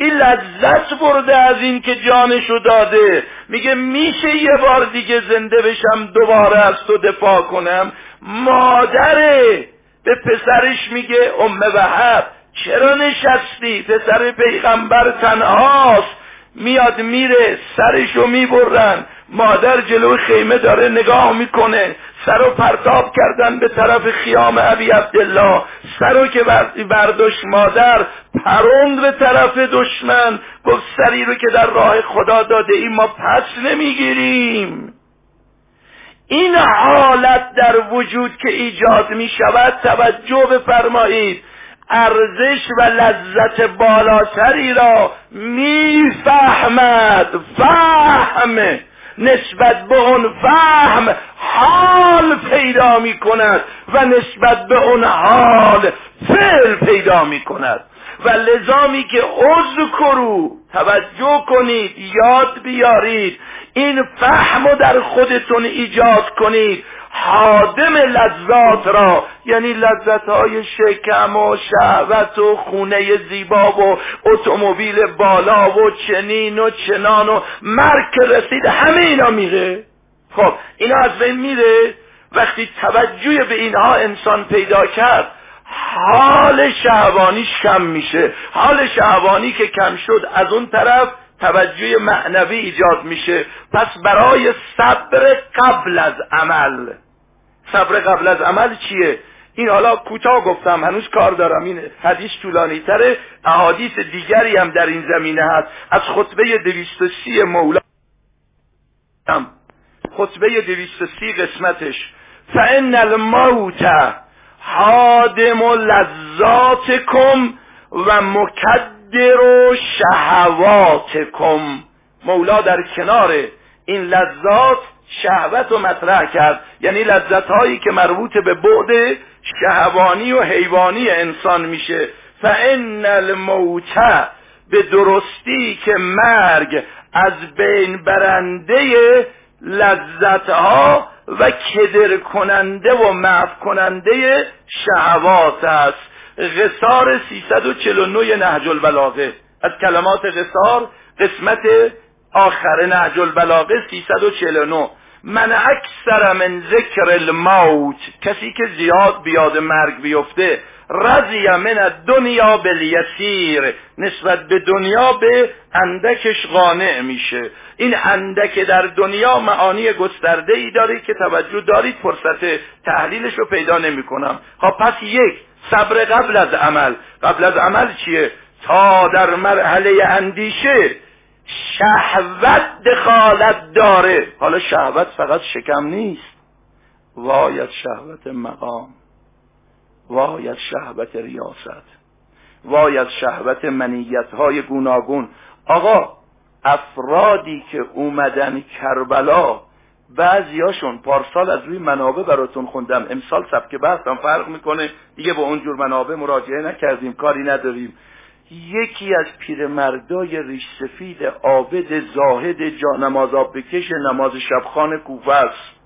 این لذت برده از این که جانشو داده. میگه میشه یه بار دیگه زنده بشم دوباره از تو دفاع کنم؟ مادره! به پسرش میگه ام وحب چرا نشستی؟ پسر پیغمبر تنهاست. میاد میره سرشو می‌برن. مادر جلو خیمه داره نگاه می‌کنه. سر و پرتاب کردن به طرف خیام ابی عبدالله. سر که برداشت مادر پروند به طرف دشمن. گفت سری رو که در راه خدا داده ایم ما پس نمی‌گیریم. این حالت در وجود که ایجاد می شود توجه بفرمایید. ارزش و لذت بالاتری را می‌فهمد. فهم! نسبت به اون فهم حال پیدا می کند و نسبت به اون حال فعل پیدا می کند و لزامی که کرو توجه کنید یاد بیارید این فهم رو در خودتون ایجاد کنید. حادم لذات را یعنی لذت های شکم و شهوت و خونه زیبا و اتومبیل بالا و چنین و چنان و مرگ رسید همه اینا میره. خب اینا از بین میره. وقتی توجه به اینها انسان پیدا کرد حال شهوانیش کم میشه. حال شهوانی که کم شد از اون طرف توجه معنوی ایجاد میشه. پس برای صبر قبل از عمل. صبر قبل از عمل چیه؟ این حالا کوتاه گفتم هنوز کار دارم. این حدیث طولانی تره. احادیث دیگری هم در این زمینه هست. از خطبه دویست سی مولا خطبه دویست سی قسمتش. فان الموت حادم و لذاتکم و و شهواتکم مولا در کنار این لذات شهوت رو مطرح کرد. یعنی لذت هایی که مربوط به بعد شهوانی و حیوانی انسان میشه. فان الموت به درستی که مرگ از بین برنده لذت ها و کدر کننده و معف کننده شهوات است. غصار 349 نهج البلاغه. از کلمات غصار قسمت آخر نهج البلاغه 349 من اکثر من ذکر الموت. کسی که زیاد بیاد مرگ بیفته رضی من دنیا بالیسیر. نسبت به دنیا به اندکش قانع میشه. این اندک در دنیا معانی گسترده ای داره که توجه دارید فرصت تحلیلش رو پیدا نمی کنم خب پس یک صبر قبل از عمل. قبل از عمل چیه؟ تا در مرحله اندیشه شهوت دخالت داره. حالا شهوت فقط شکم نیست. وای از شهوت مقام. وای از شهوت ریاست. وای از شهوت منیت های گوناگون. آقا افرادی که اومدن کربلا بعضیاشون پارسال از روی منابع براتون خوندم. امسال سبک بحثم فرق می‌کنه. دیگه با اونجور منابع مراجعه نکردیم. کاری نداریم. یکی از پیرمردای ریش سفید عابد زاهد جا نماز آب بکش نماز شبخان کوفه است.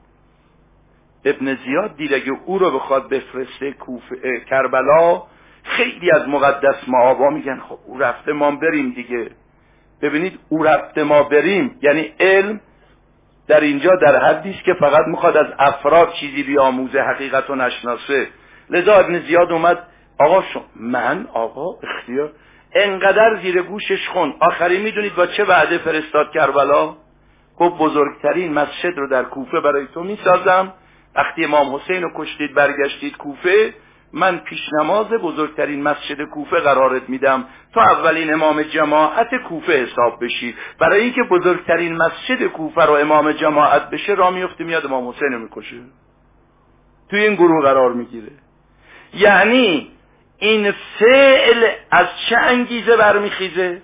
ابن زیاد دید اگه او رو بخواد بفرسته کوفه کربلا خیلی از مقدس معابا میگن خب او رفته ما بریم دیگه. ببینید او رفته ما بریم. یعنی علم در اینجا در حدی است که فقط می‌خواد از افراد چیزی بیاموزه حقیقت و نشناسه. لذا ابن زیاد اومد آقا من؟ آقا اختیار. انقدر زیر گوشش خون. آخری می‌دونید با چه وعده فرستاد کربلا؟ گفت بزرگترین مسجد رو در کوفه برای تو می‌سازم. وقتی امام حسین رو کشتید برگشتید کوفه من پیش نماز بزرگترین مسجد کوفه قرارت میدم تا اولین امام جماعت کوفه حساب بشی. برای اینکه بزرگترین مسجد کوفه رو امام جماعت بشه را میفته میاد امام حسین می‌کشه. توی این گروه قرار می‌گیره. یعنی این فعل از چه انگیزه برمیخیزه؟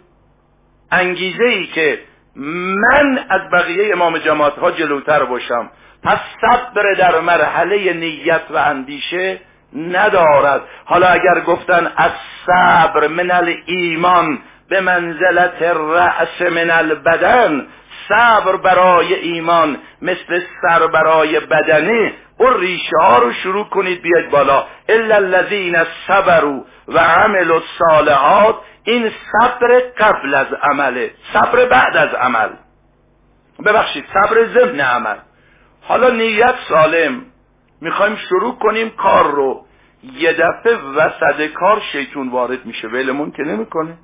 انگیزه ای که من از بقیه امام جماعت ها جلوتر باشم. پس صبر در مرحله نیت و اندیشه ندارد. حالا اگر گفتن از صبر من ایمان به منزلت رأس من البدن صبر برای ایمان مثل سر برای بدنه اون ریشه ها رو شروع کنید بیاید بالا. الا الذین صبروا و عملوا الصالحات این صبر قبل از عمله صبر بعد از عمل. ببخشید صبر ضمن عمل. حالا نیت سالم. می‌خوایم شروع کنیم کار رو. یه دفعه وسط کار شیطون وارد میشه. ولمون که نمی‌کنه.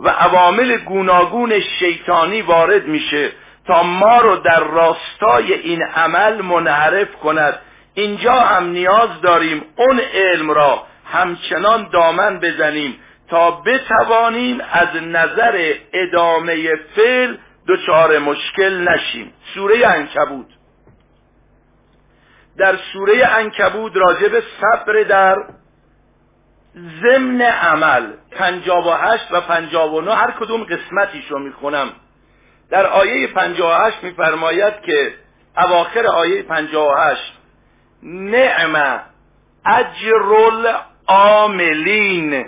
و عوامل گوناگون شیطانی وارد میشه تا ما رو در راستای این عمل منحرف کند. اینجا هم نیاز داریم اون علم را همچنان دامن بزنیم تا بتوانیم از نظر ادامه فعل دچار مشکل نشیم. سوره انکبود در سوره انکبود راجع به صبر در ضمن عمل. 58 و 59 هر کدوم قسمتیش رو می‌خونم. در آیه 58 میفرماید که اواخر آیه 58 نعم اجر العاملین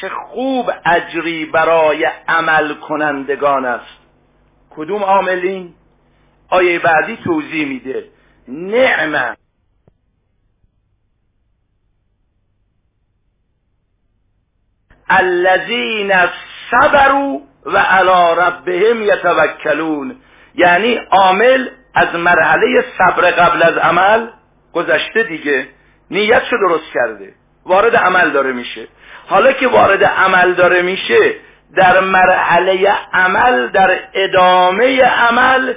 چه خوب اجری برای عمل کنندگان است. کدوم عاملین؟ آیه بعدی توضیح میده. نعمه. الذین صبروا و علی ربهم یتوکلون. یعنی عامل از مرحله صبر قبل از عمل گذشته دیگه. نیتشو درست کرده. وارد عمل داره میشه. حالا که وارد عمل داره میشه در مرحله عمل در ادامه عمل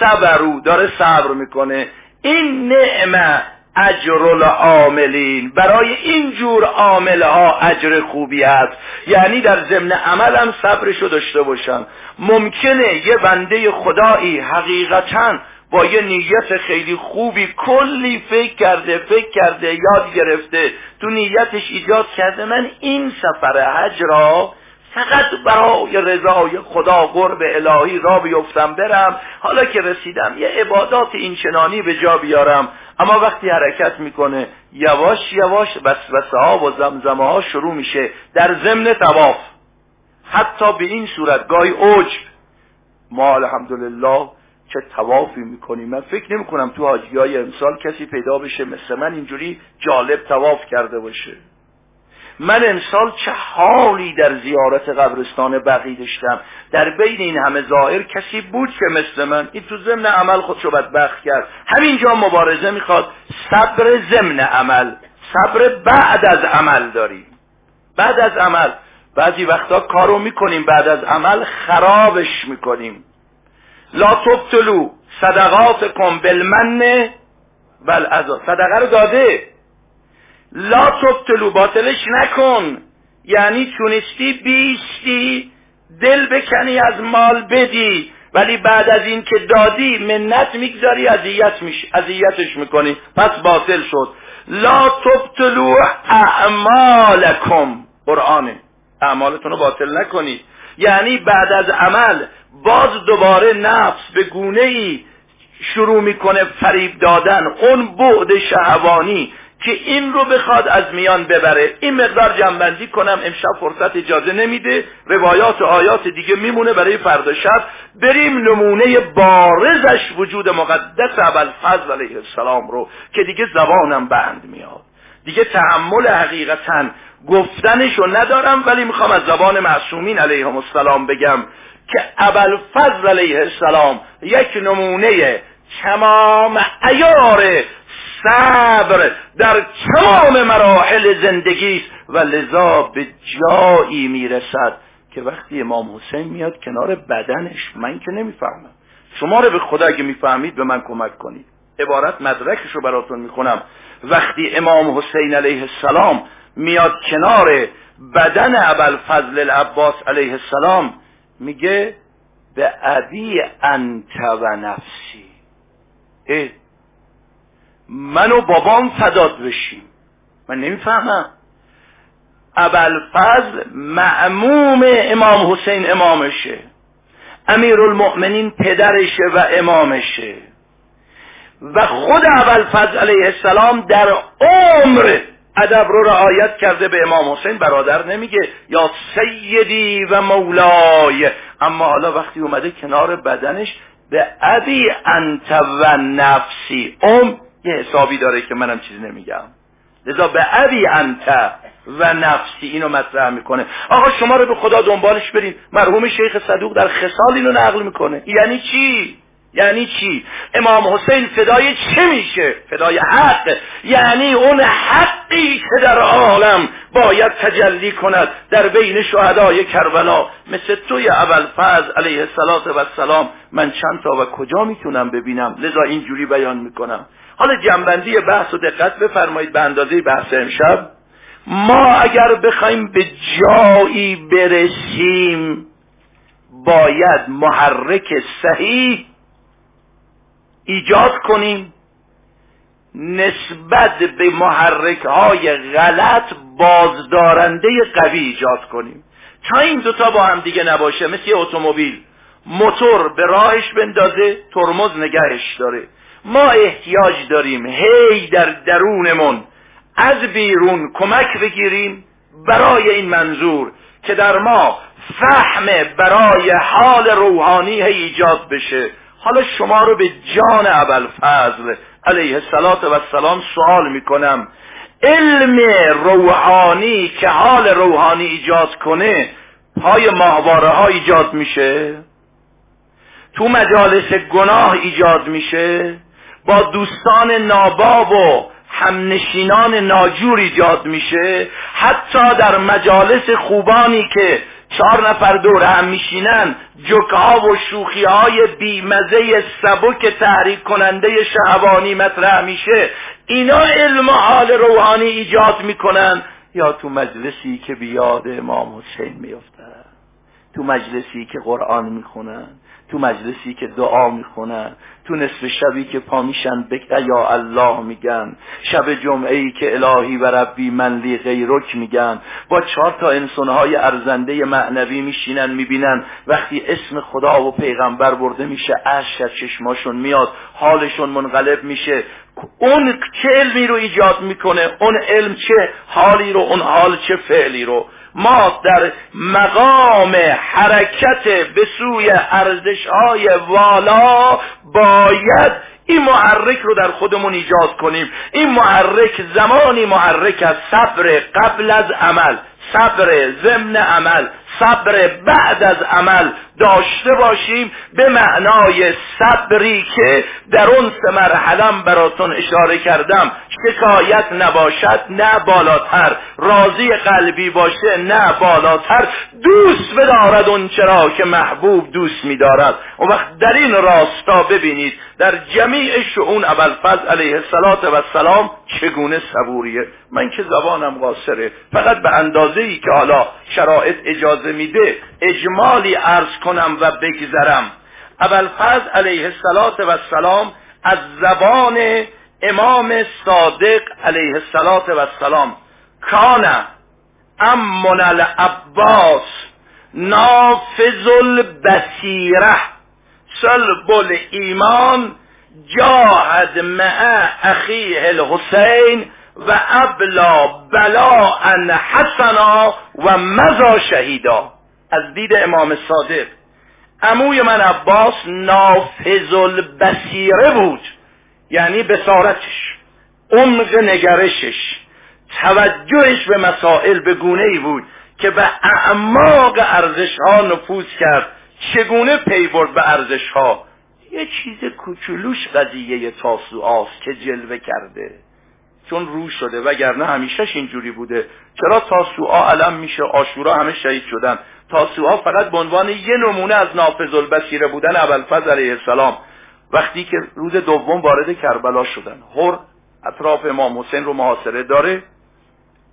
صبرو. داره صبر می‌کنه. این نعمه اجر العاملین. برای این جور عامل ها اجر خوبی است یعنی در ضمن عمل هم صبرشو داشته باشن ممکنه یه بنده خدایی حقیقتا با یه نیت خیلی خوبی کلی فکر کرده فکر کرده یاد گرفته. تو نیتش ایجاد کرده. من این سفر حج را فقط برای رضای خدا قرب الهی را بیفتم برم. حالا که رسیدم یه عبادات این چنانی به جا بیارم. اما وقتی حرکت می‌کنه یواش یواش وسوسه ها و زمزمه ها شروع میشه. در ضمن تواف حتی به این صورت گاهی عجب ما الحمدلله چه توافی می‌کنیم. من فکر نمی کنم تو حاجی های امسال کسی پیدا بشه مثل من اینجوری جالب تواف کرده باشه. من امسال چه حالی در زیارت قبرستان بقی داشتم؟ در بین این همه ظاهر کسی بود که مثل من؟ این تو ضمن عمل خودشو بدبخت کرد. همینجا مبارزه می‌خواد. صبر ضمن عمل. صبر بعد از عمل داریم. بعد از عمل. بعضی وقتا کارو می‌کنیم بعد از عمل خرابش می‌کنیم. لا تبتلو صدقات کن بالمن بل صدقه رو داده. لا تبتلو باطلش نکن. یعنی تونستی بیستی دل بکنی از مال بدی. ولی بعد از این که دادی منت می‌گذاری اذیت میش اذیتش می‌کنی. پس باطل شد. لا تبتلو اعمالکم. قرآنه. اعمالتون رو باطل نکنید یعنی بعد از عمل باز دوباره نفس به گونه ای شروع می‌کنه فریب دادن. اون بعد شهوانی. که این رو بخواد از میان ببره. این مقدار جنبندی کنم امشب فرصت اجازه نمیده. روایات و آیات دیگه میمونه برای فردا شب. بریم نمونه بارزش وجود مقدس فضل علیه السلام رو که دیگه زبانم بند میاد. دیگه تحمل حقیقتا گفتنشو ندارم ولی می‌خوام از زبان معصومین علیهم السلام بگم که فضل علیه السلام یک نمونه تمام ایار صبر در تمام مراحل زندگی و لذا به جایی می‌رسد که وقتی امام حسین میاد کنار بدنش من که نمی‌فهمم. شما رو به خدا اگه می‌فهمید به من کمک کنید. عبارت مدرکش رو براتون می‌خونم. وقتی امام حسین علیه السلام میاد کنار بدن فضل العباس علیه السلام میگه به ابی انت و نفسی. اه من و بابام فداد بشیم. من نمی‌فهمم. فضل معموم امام حسین امامشه. امیر المؤمنین پدرشه و امامشه. و خود فضل علیه السلام در عمر ادب رو رعایت کرده به امام حسین برادر نمیگه. یا سیدی و مولای. اما حالا وقتی اومده کنار بدنش به ابی انت و نفسی. ام یه حسابی داره که منم چیزی نمیگم. لذا به ابی انت و نفسی اینو مطرح می‌کنه. آقا شما رو به خدا دنبالش بریم مرحوم شیخ صدوق در خصال اینو نقل می‌کنه. یعنی چی؟ یعنی چی؟ امام حسین فدای چه میشه؟ فدای حق. یعنی اون حقی که در عالم باید تجلی کند در بین شهدای کربلا. مثل توی اول فاز علیه السلام من چند تا و کجا می‌تونم ببینم؟ لذا اینجوری بیان می‌کنم. حالا جنبندی بحث و دقت بفرمایید به اندازه بحث امشب. ما اگر بخوایم به جایی برسیم باید محرک صحیح ایجاد کنیم. نسبت به محرک های غلط بازدارنده قوی ایجاد کنیم. تا این دوتا با هم دیگه نباشه مثل یه اتومبیل. موتور به راهش بندازه ترمز نگهش داره. ما احتیاج داریم هی در درونمون از بیرون کمک بگیریم برای این منظور که در ما فهم برای حال روحانی ایجاد بشه. حالا شما رو به جان فضل علیه السلام سوال می‌کنم. علم روحانی که حال روحانی ایجاد کنه پای ماهواره ها ایجاد میشه؟ تو مجالس گناه ایجاد میشه؟ با دوستان ناباب و همنشینان ناجور ایجاد میشه. حتی در مجالس خوبانی که چهار نفر دور هم میشینن جکها و شوخی های بیمزه سبک تحریک کننده شهوانی مطرح میشه. اینا علم حال روحانی ایجاد می‌کنن. یا تو مجلسی که بیاد امام حسین میفتن تو مجلسی که قرآن می‌خونن تو مجلسی که دعا می‌خونن تو نصف شبی که پا میشن بکه یا الله میگن. شب جمعه ای که الهی و ربی من لی غیرک میگن. با چهار تا انسانهای ارزنده معنوی میشینن می‌بینن. وقتی اسم خدا و پیغمبر برده میشه عشق از چشماشون میاد. حالشون منقلب میشه. اون چه علمی رو ایجاد می‌کنه؟ اون علم چه حالی رو؟ اون حال چه فعلی رو؟ ما در مقام حرکت به سوی ارزش های والا باید این محرک رو در خودمون ایجاد کنیم. این محرک زمانی محرک از صبر قبل از عمل صبر ضمن عمل. صبر بعد از عمل داشته باشیم به معنای صبری که در اون سه مرحلم براتون اشاره کردم. شکایت نباشد نه بالاتر. راضی قلبی باشه نه بالاتر. دوست بدارد اون چرا که محبوب دوست میدارد. و وقت در این راستا ببینید در جمیع شعون ابوالفضل علیه السلام چگونه صبوریه. من که زبانم قاصره. فقط به اندازه ای که حالا شرایط اجازه میده اجمالی عرض کنم و بگذرم. ابوالفضل علیه السلام از زبان امام صادق علیه السلام کان امون العباس نافذ البصیره سلب الایمان جاهد مع اخیه الحسین و ابلا بلا ان حسنا و مزا شهیدا. از دید امام صادق. عموی من عباس نافذ البصیره بود. یعنی بسارتش عمق نگرشش. توجهش به مسائل به گونه ای بود که به اعماق ارزش ها نفوذ کرد. چگونه پی برد به ارزش ها یه چیز کوچولوش قضیه تاسوعاست که جلوه کرده. چون روش شده وگرنه همیشهش اینجوری بوده. چرا تاسوعا علم میشه آشورا همه شهید شدن؟ تاسوعا فقط به عنوان یه نمونه از نافذ البصیره بودن ابوالفضل علیه السلام. وقتی که روز دوم وارد کربلا شدن هر اطراف امام حسین رو محاصره داره.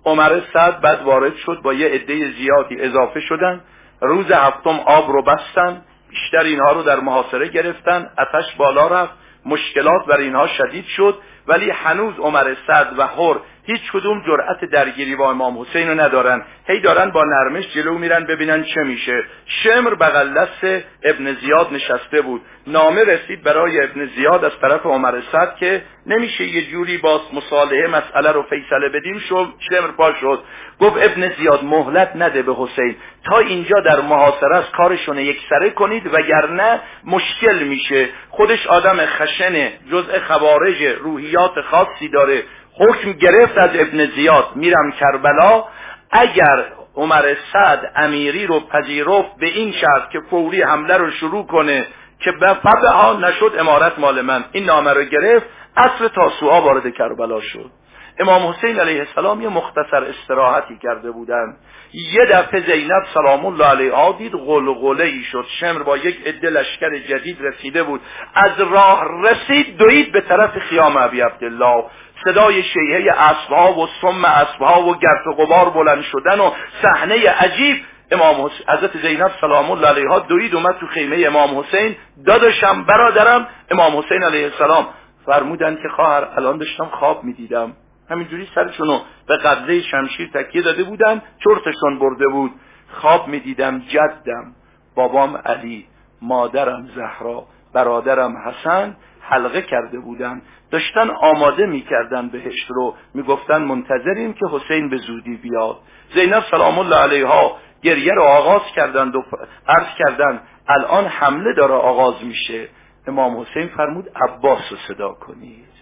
عمر صد بعد وارد شد با یه عده زیادی اضافه شدن. روز هفتم آب رو بستن بیشتر اینها رو در محاصره گرفتن. اتش بالا رفت. مشکلات بر اینها شدید شد. ولی هنوز عمر صد و هر هیچ کدوم جرأت درگیری با امام حسین رو ندارن. هی دارن با نرمش جلو میرن ببینن چه میشه. شمر بغل دست ابن زیاد نشسته بود. نامه رسید برای ابن زیاد از طرف عمر صد که نمیشه یه جوری با مصالحه مسئله رو فیصله بدیم شو شمر پا شد. گفت ابن زیاد مهلت نده به حسین. تا اینجا در محاصره از کارشون یک سره کنید وگرنه مشکل میشه. خودش آدم خشن جزء خوارج روحیات خاصی داره. حکم گرفت از ابن زیاد میرم کربلا. اگر عمر سعد امیری رو پذیرفت به این شرط که فوری حمله رو شروع کنه که به ها نشد امارت مال من. این نامه رو گرفت اصر تاسوعا وارد کربلا شد. امام حسین علیه السلام یه مختصر استراحتی کرده بودن یه دفعه زینب سلام الله علیها دید غلغله ای شد. شمر با یک عده لشکر جدید رسیده بود. از راه رسید دوید به طرف خیام ابی عبدالله. صدای شیهه اسبها و سم اسبها و گرد و غبار بلند شدن و صحنه عجیب. امام حضرت زینب سلام الله علیها دوید اومد تو خیمه امام حسین. داداشم برادرم امام حسین علیه السلام. فرمودن که خواهر الان داشتم خواب می‌دیدم. همینجوری سرشونو به قبضه شمشیر تکیه داده بودن چرتشون برده بود. خواب می‌دیدم جدم بابام علی مادرم زهرا برادرم حسن حلقه کرده بودن. داشتن آماده می‌کردن بهشت رو. می‌گفتن منتظریم که حسین به زودی بیاد. زینب سلام الله علیها گریه رو آغاز کردند و عرض کردن الان حمله داره آغاز میشه. امام حسین فرمود عباس رو صدا کنید.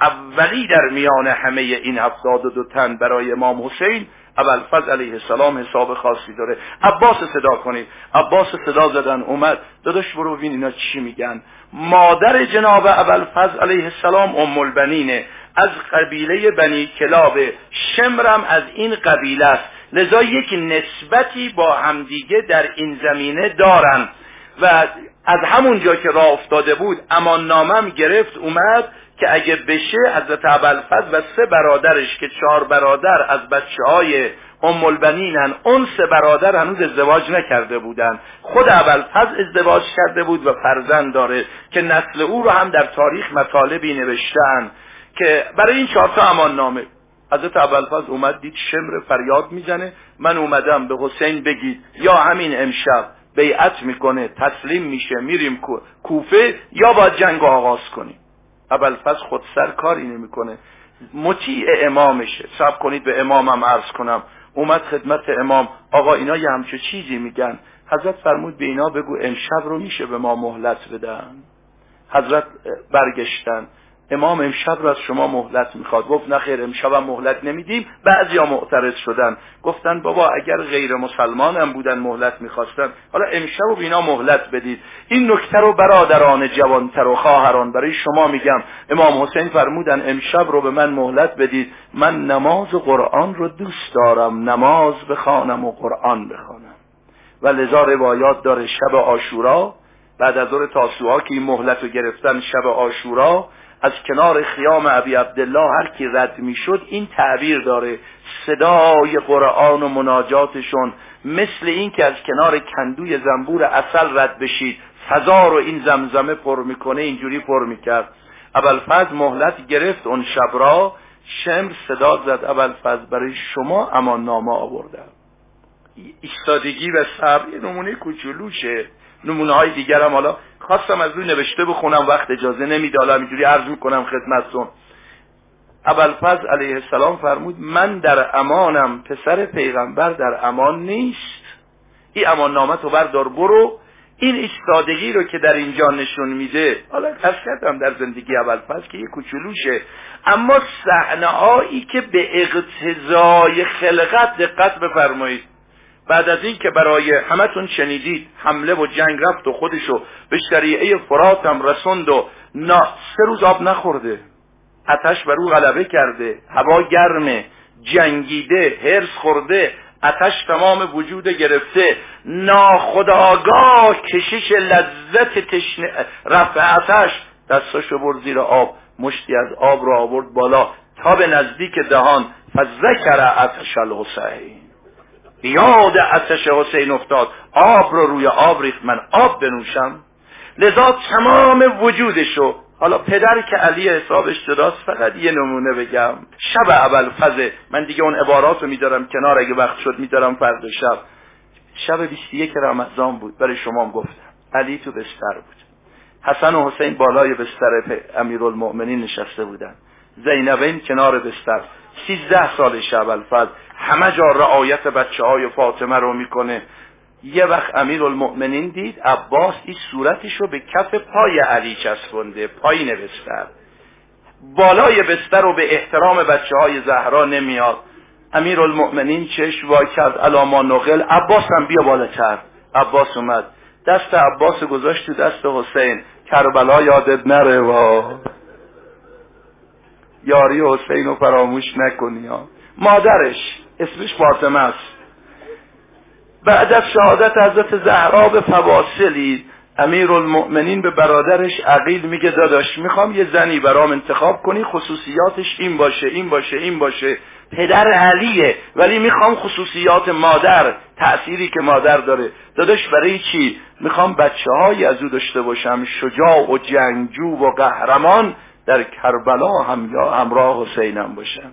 اولی در میان همه این هفتاد و دو تن برای امام حسین فضل علیه السلام حساب خاصی داره. عباس صدا کنید. عباس صدا زدن اومد. داداش برو ببین اینا چی میگن. مادر جناب فضل علیه السلام ام البنینه از قبیله بنی کلاب. شمرم از این قبیله است. لذا یک نسبتی با همدیگه در این زمینه دارن. و از همون جا که راه افتاده بود امان نامم گرفت اومد. که اگه بشه حضرت ابوالفضل و سه برادرش که چهار برادر از بچه های ام البنینن انس برادر هنوز ازدواج نکرده بودن. خود ابوالفضل ازدواج کرده بود و فرزند داره که نسل او رو هم در تاریخ مطالبی نوشتن که برای این چهار تا امان نامه. حضرت ابوالفضل اومد دید شمر فریاد می‌زنه. من اومدم به حسین بگید یا همین امشب بیعت می‌کنه تسلیم میشه میریم کوفه یا باید جنگ آغاز کنیم. ابوالفضل خودسر کاری نمی‌کنه. مطیع امامشه. سب کنید به امامم عرض کنم. اومد خدمت امام. آقا اینا یه همچه چیزی میگن. حضرت فرمود به اینا بگو امشب رو میشه به ما مهلت بدن. حضرت برگشتن. امام امشب رو از شما مهلت می‌خواد. گفت نه خیر امشب مهلت نمیدیم. بعضیا معترض شدن. گفتن بابا اگر غیر مسلمان هم بودن مهلت می‌خواستن. حالا امشب رو بینا مهلت بدید. این نکته رو برادران جوانتر و خواهران برای شما میگم. امام حسین فرمودن امشب رو به من مهلت بدید. من نماز قرآن رو دوست دارم. نماز بخوانم و قرآن بخوانم. و لذا روایات داره شب آشورا بعد از ظهر تاسوعا که این مهلت رو گرفتن شب آشورا از کنار خیام ابی عبدالله هر کی رد می‌شد این تعبیر داره. صدای قرآن و مناجاتشون مثل این که از کنار کندوی زنبور اصل رد بشید. فضا رو این زمزمه پر می‌کنه اینجوری پر می‌کرد. ابوالفضل مهلت گرفت اون شب را. شمر صدا زد ابوالفضل برای شما اما نامه آوردم. ایستادگی و صبر یه نمونه کوچولوشه. نمونه های دیگرم حالا خواستم از روی نوشته بخونم وقت اجازه نمی‌دادم اینجوری عرض می‌کنم خدمتتون. ابوالفضل علیه السلام فرمود من در امانم پسر پیغمبر در امان نیست. این امان نامه تو بردار برو. این ایستادگی رو که در اینجا نشون میده حالا قصد کردم در زندگی ابوالفضل که یه کوچولوشه. اما صحنه که به اقتضای خلقت دقت بفرمایید. بعد از این که برای همتون شنیدید حمله و جنگ رفت و خودشو به شریعه فرات هم رسند و نا سه روز آب نخورده. اتش بر او غلبه کرده هوا گرمه جنگیده هرس خورده اتش تمام وجود گرفته. ناخداگاه کشش لذت تشنه رفع اتش. دستاشو برد زیر آب مشتی از آب را آورد بالا تا به نزدیک دهان. فذکر اتش الحسین. یاد اتش حسین افتاد. آب رو روی آب ریخت. من آب بنوشم. لذا تمام وجودشو حالا پدر که علی حسابش جداست فقط یه نمونه بگم. شب اول فضه. من دیگه اون عبارات رو میدارم کنار. اگه وقت شد میدارم فرد شب. شب 21 رمضان بود. برای شما گفتم. علی تو بستر بود. حسن و حسین بالای بستر امیرالمؤمنین نشسته بودن. زینبین کنار بستر. سیزده سال شب الفضل همه جا رعایت بچه های فاطمه رو می‌کنه. یه وقت امیر المؤمنین دید عباس این صورتش رو به کف پای علی چسبنده پایین بستر بالای بستر رو به احترام بچه های زهرا نمیاد امیر المؤمنین چشم وای کرد علاما نقل. عباس هم بیا بالاتر. عباس اومد. دست عباس گذاشت دست حسین. کربلا یادت نره وا. یاری حسین رو فراموش نکنی ها. مادرش اسمش فاطمه است. بعد از شهادت حضرت زهرا به فواصلی امیر المؤمنین به برادرش عقیل میگه داداش می‌خوام یه زنی برام انتخاب کنی خصوصیاتش این باشه این باشه این باشه. پدر علیه ولی می‌خوام خصوصیات مادر تأثیری که مادر داره. داداش برای چی؟ می‌خوام بچه های از او داشته باشم شجاع و جنگجو و قهرمان در کربلا هم یا همراه حسینم باشم.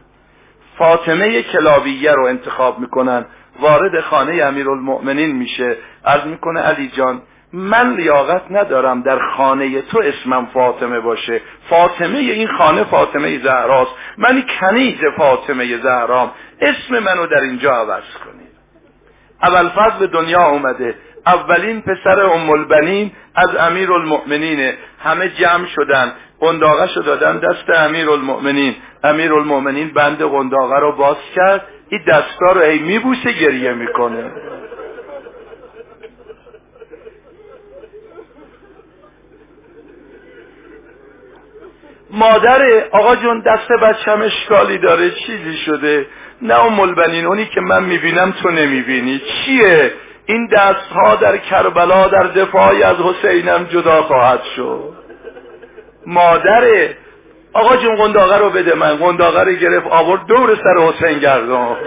فاطمه کلاویه رو انتخاب می‌کنن. وارد خانه امیرالمؤمنین میشه. از می‌کنه علی جان من لیاقت ندارم در خانه تو اسمم فاطمه باشه. فاطمه این خانه فاطمه زهراست. من کنیز فاطمه زهرام. اسم منو در اینجا عوض کنید. اول فضل به دنیا اومده. اولین پسر ام البنین از امیر المؤمنینه همه جمع شدن. قنداقه شو دادن دست امیر المؤمنین امیر المؤمنین بند قنداقه رو باز کرد. این دستا رو ای میبوسه گریه می‌کنه. مادر آقا جون دست بچم اشکالی داره چیزی شده؟ نه ام البنین اونی که من می‌بینم تو نمی‌بینی. چیه؟ این دست ها در کربلا در دفاعی از حسینم جدا خواهد شد. مادره آقا جون قنداقه رو بده من. قنداقه رو گرفت آورد دور سر حسین گردان.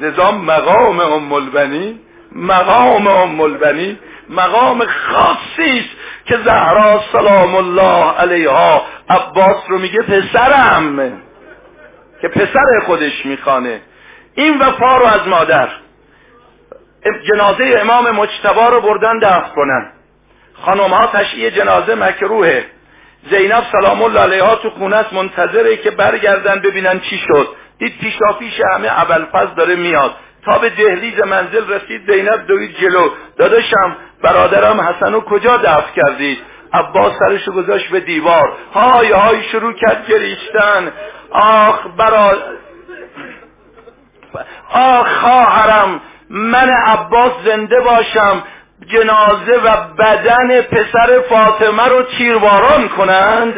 لذا مقام ام البنی مقام ام البنی مقام خاصی است که زهرا سلام الله علیها. عباس رو میگه پسرم که پسر خودش می‌خوانه. این وفا رو از مادر. جنازه امام مجتبا رو بردن دفن کنن. خانم ها تشییع جنازه مکروهه زینب سلام الله علیها تو خونه است منتظره که برگردن ببینن چی شد. دید پیشافیش همه ابوالفضل داره میاد. تا به دهلیز منزل رسید زینب دوید جلو. داداشم برادرم حسنو کجا دفع کردید عباس سرشو گذاشت به دیوار. های های شروع کرد گریشتن آخ برا آخ خواهرم من عباس زنده باشم. جنازه و بدن پسر فاطمه رو تیرباران کنند.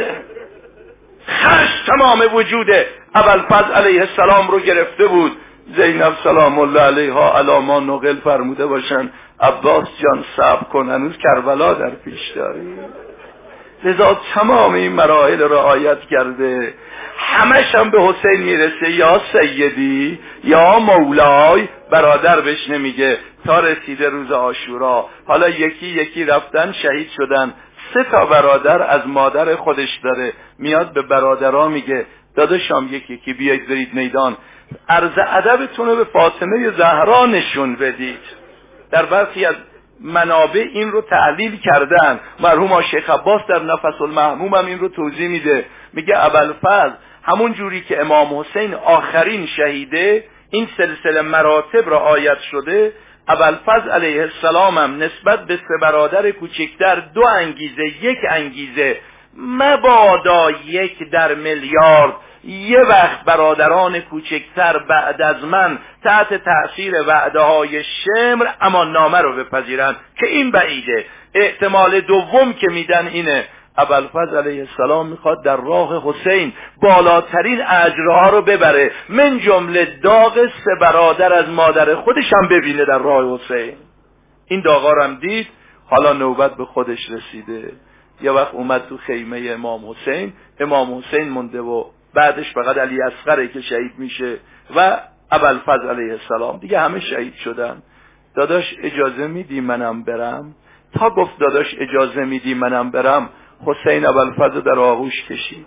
خش تمام وجود ابوالفضل علیه السلام رو گرفته بود. زینب سلام الله علیها علاما نقل فرموده باشن. عباس جان صبر کن هنوز کربلا در پیش داری. لذا تمام این مراحل رعایت کرده. همش هم به حسین می‌رسه یا سیدی یا مولای. برادر بهش نمیگه تا رسیده روز آشورا حالا یکی یکی رفتن شهید شدن. سه تا برادر از مادر خودش داره. میاد به برادرها میگه داداشام یکی یکی بیاید برید میدان. عرض ادبتون رو به فاطمه زهرا نشون بدید. در برخی از منابع این رو تعلیل کردن. مرحوم شیخ عباس در نفس المحموم هم این رو توضیح میده. میگه ابوالفضل همون جوری که امام حسین آخرین شهیده این سلسله مراتب را آیت شده ابوالفضل علیه السلام هم نسبت به سه برادر کوچکتر دو انگیزه یک انگیزه. مبادا یک در میلیارد. یه وقت برادران کوچکتر بعد از من تحت تأثیر وعده های شمر اما نامه رو بپذیرن که این بعیده. احتمال دوم که میدن اینه ابوالفضل علیه السلام می‌خواد در راه حسین بالاترین اجرها رو ببره. من جمله داغ سه برادر از مادر خودش هم ببینه در راه حسین. این داغا هم دید حالا نوبت به خودش رسیده. یه وقت اومد تو خیمه امام حسین. امام حسین مونده و بعدش فقط علی اصغره که شهید میشه و ابوالفضل علیه السلام. دیگه همه شهید شدن. داداش اجازه میدی منم برم؟ تا گفت داداش اجازه میدی منم برم حسین ابوالفضل در آغوش کشید.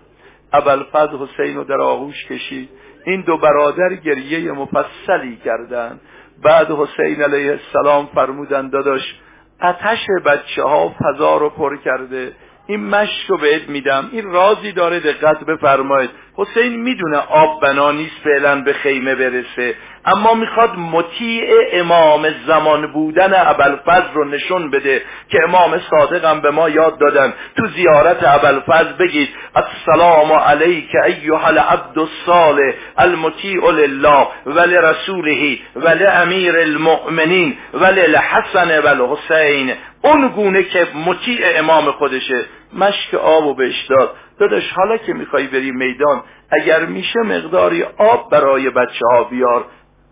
ابوالفضل حسین رو در آغوش کشید. این دو برادر گریه مفصلی کردند بعد حسین علیه السلام فرمودن داداش اتش بچه ها فضا رو پر کرده. این مشک رو بهت میدم. این رازی داره دقت بفرمایید. حسین می‌دونه آب بنا نیست فعلا به خیمه برسه اما می‌خواد مطیع امام زمان بودن ابوالفضل رو نشون بده که امام صادقم به ما یاد دادن. تو زیارت ابوالفضل بگید السلام علیک ایها العبد الصالح المطیع لله ولرسوله ولامیر المؤمنین وللحسن والحسین. اون گونه که مطیع امام خودشه. مشک آب و بهش داد. داداش حالا که می‌خوای بری میدان اگر میشه مقداری آب برای بچه ها بیار.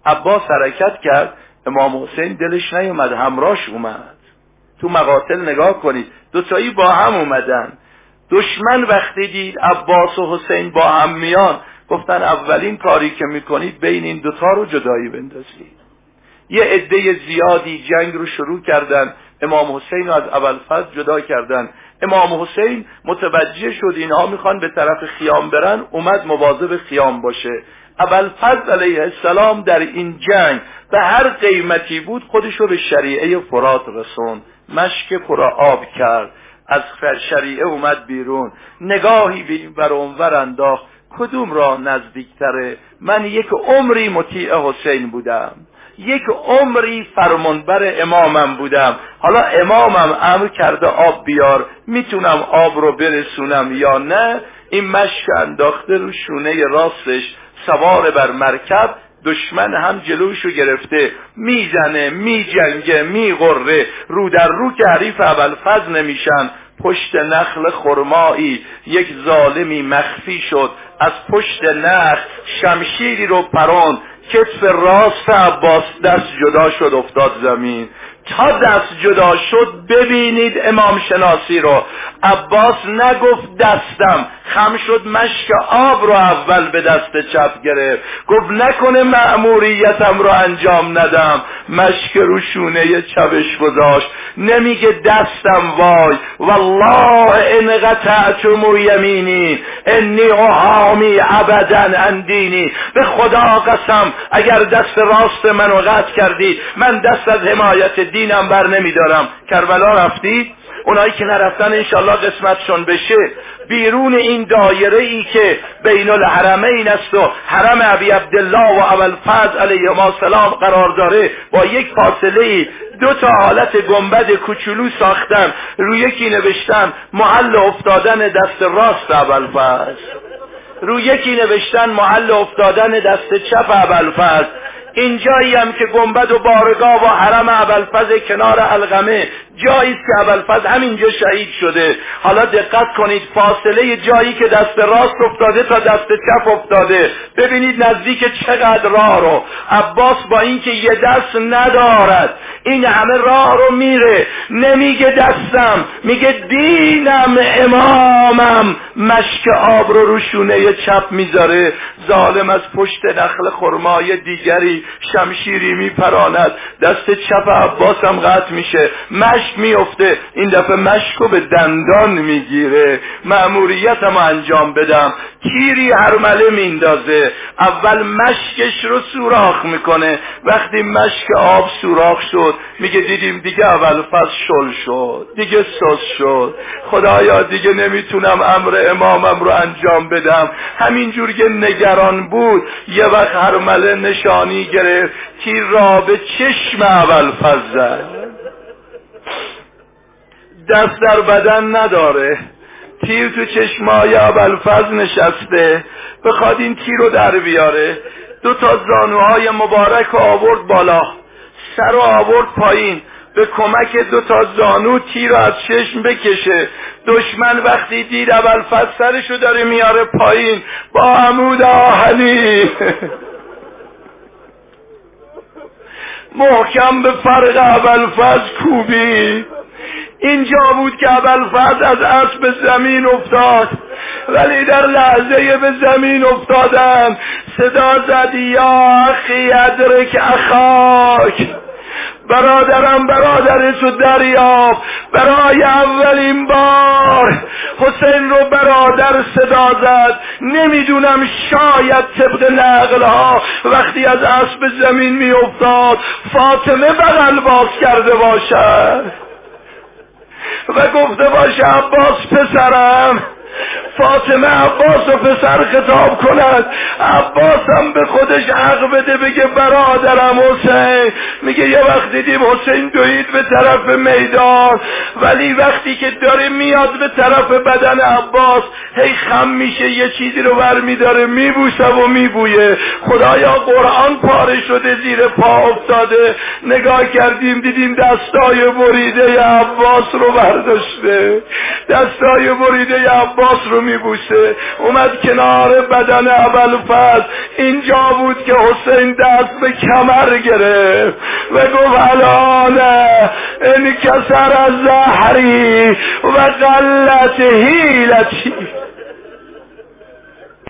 عباس حرکت کرد. امام حسین دلش نیومد همراش اومد. تو مقاتل نگاه کنید دوتایی با هم اومدن. دشمن وقتی دید عباس و حسین با هم میان گفتن اولین کاری که می‌کنید بین این دوتا رو جدایی بندازید. یه عده زیادی جنگ رو شروع کردن. امام حسین رو از ابوالفضل جدا کردن. امام حسین متوجه شد اینها می‌خوان به طرف خیام برن اومد مواظب خیام باشه. ابوالفضل علیه السلام در این جنگ به هر قیمتی بود خودش رو به شریعه فرات رسون مشک پر آب کرد. از شریعه اومد بیرون. نگاهی به این بر اونور انداخت. کدوم را نزدیکتره؟ من یک عمری مطیع حسین بودم. یک عمری فرمانبر امامم بودم. حالا امامم امر کرده آب بیار می‌تونم آب رو برسونم یا نه؟ این مشک انداخته رو شونه راستش سوار بر مرکب دشمن هم جلوشو گرفته. می‌زنه میجنگه میغره. رو در رو که حریف اول فض نمیشن پشت نخل خرمایی. یک ظالمی مخفی شد. از پشت نخل شمشیری رو پران. کتف راست عباس دست جدا شد افتاد زمین. تا دست جدا شد ببینید امام شناسی رو. عباس نگفت دستم. خم شد مشک آب رو اول به دست چپ گرفت. گفت نکنه مأموریتم رو انجام ندم. مشک رو شونه چپش گذاشت. نمیگه دستم وای. والله ان قطعتم یمینی. انی احامی ابدا اندینی به خدا قسم اگر دست راست منو قطع کردی من دست از حمایت دینم بر نمیدارم. کربلا رفتی؟ اونایی که نرفتن انشالله قسمتشون بشه. بیرون این دایره ای که بین الحرمین است و حرم ابی عبدالله و اول فضل علیه ما سلام قرار داره با یک فاصله ای دو تا حالت گنبد کوچولو ساختن. روی یکی نوشتن محل افتادن دست راست اول فضل روی یکی نوشتن محل افتادن دست چپ اول فضل اینجایی هم که گنبد و بارگاه و حرم ابوالفضل کنار القمه جایی است که ابوالفضل همینجا شهید شده. حالا دقت کنید فاصله جایی که دست راست افتاده تا دست چپ افتاده. ببینید نزدیک چقدر راه رو. عباس با اینکه یه دست ندارد این همه راه رو میره. نمیگه دستم میگه دینم امامم. مشک آب رو رو شونه چپ می‌ذاره. ظالم از پشت نخل خرمای دیگری شمشیری میپراند. دست چپ عباس هم قطع میشه. مشک میفته این دفعه مشک رو به دندان می‌گیره. مأموریتم انجام بدم. تیری هرمله میندازه اول مشکش رو سوراخ می‌کنه. وقتی مشک آب سوراخ شد میگه دیدیم دیگه اول فصل شل شد. دیگه سوس شد. خدایا دیگه نمی‌تونم امر امامم رو انجام بدم. همینجور که نگران بود یه وقت هرمله نشانی گرفت. تیر را به چشم اول فضل دست در بدن نداره. تیر تو چشمای ابوالفضل نشسته. بخواد این تیر رو در بیاره. دو تا زانوهای مبارک آورد بالا. سر رو آورد پایین. به کمک دو تا زانو تیر از چشم بکشه. دشمن وقتی دید اول سرشو داره میاره پایین. با عمود آهنی. محکم به فرق اول کوبی اینجا بود که ابوالفضل از اسب زمین افتاد ولی در لحظه به زمین افتادن صدا زدی یا اخی ادرک اخاک. برادرم برادر تو دریاب برای اولین بار حسین رو برادر صدا زد. نمی‌دونم شاید طبق نقل ها وقتی از اسب زمین میافتاد فاطمه بغل باز کرده باشد. و گفته باشه عباس پسرم. فاطمه عباس و پسر خطاب کند. عباس هم به خودش حق بده بگه برادرم حسین. میگه یه وقت دیدیم حسین دوید به طرف میدان. ولی وقتی که داره میاد به طرف بدن عباس هی خم میشه یه چیزی رو بر میداره میبوسه و میبویه. خدایا قرآن پاره شده زیر پا افتاده. نگاه کردیم دیدیم دستای بریده عباس رو برداشته. دستای بریده عباس رو میبوسه. اومد کنار بدن اول فز اینجا بود که حسین دست به کمر گرفت و گفت الان این کسر از زهری و قلت هیلتی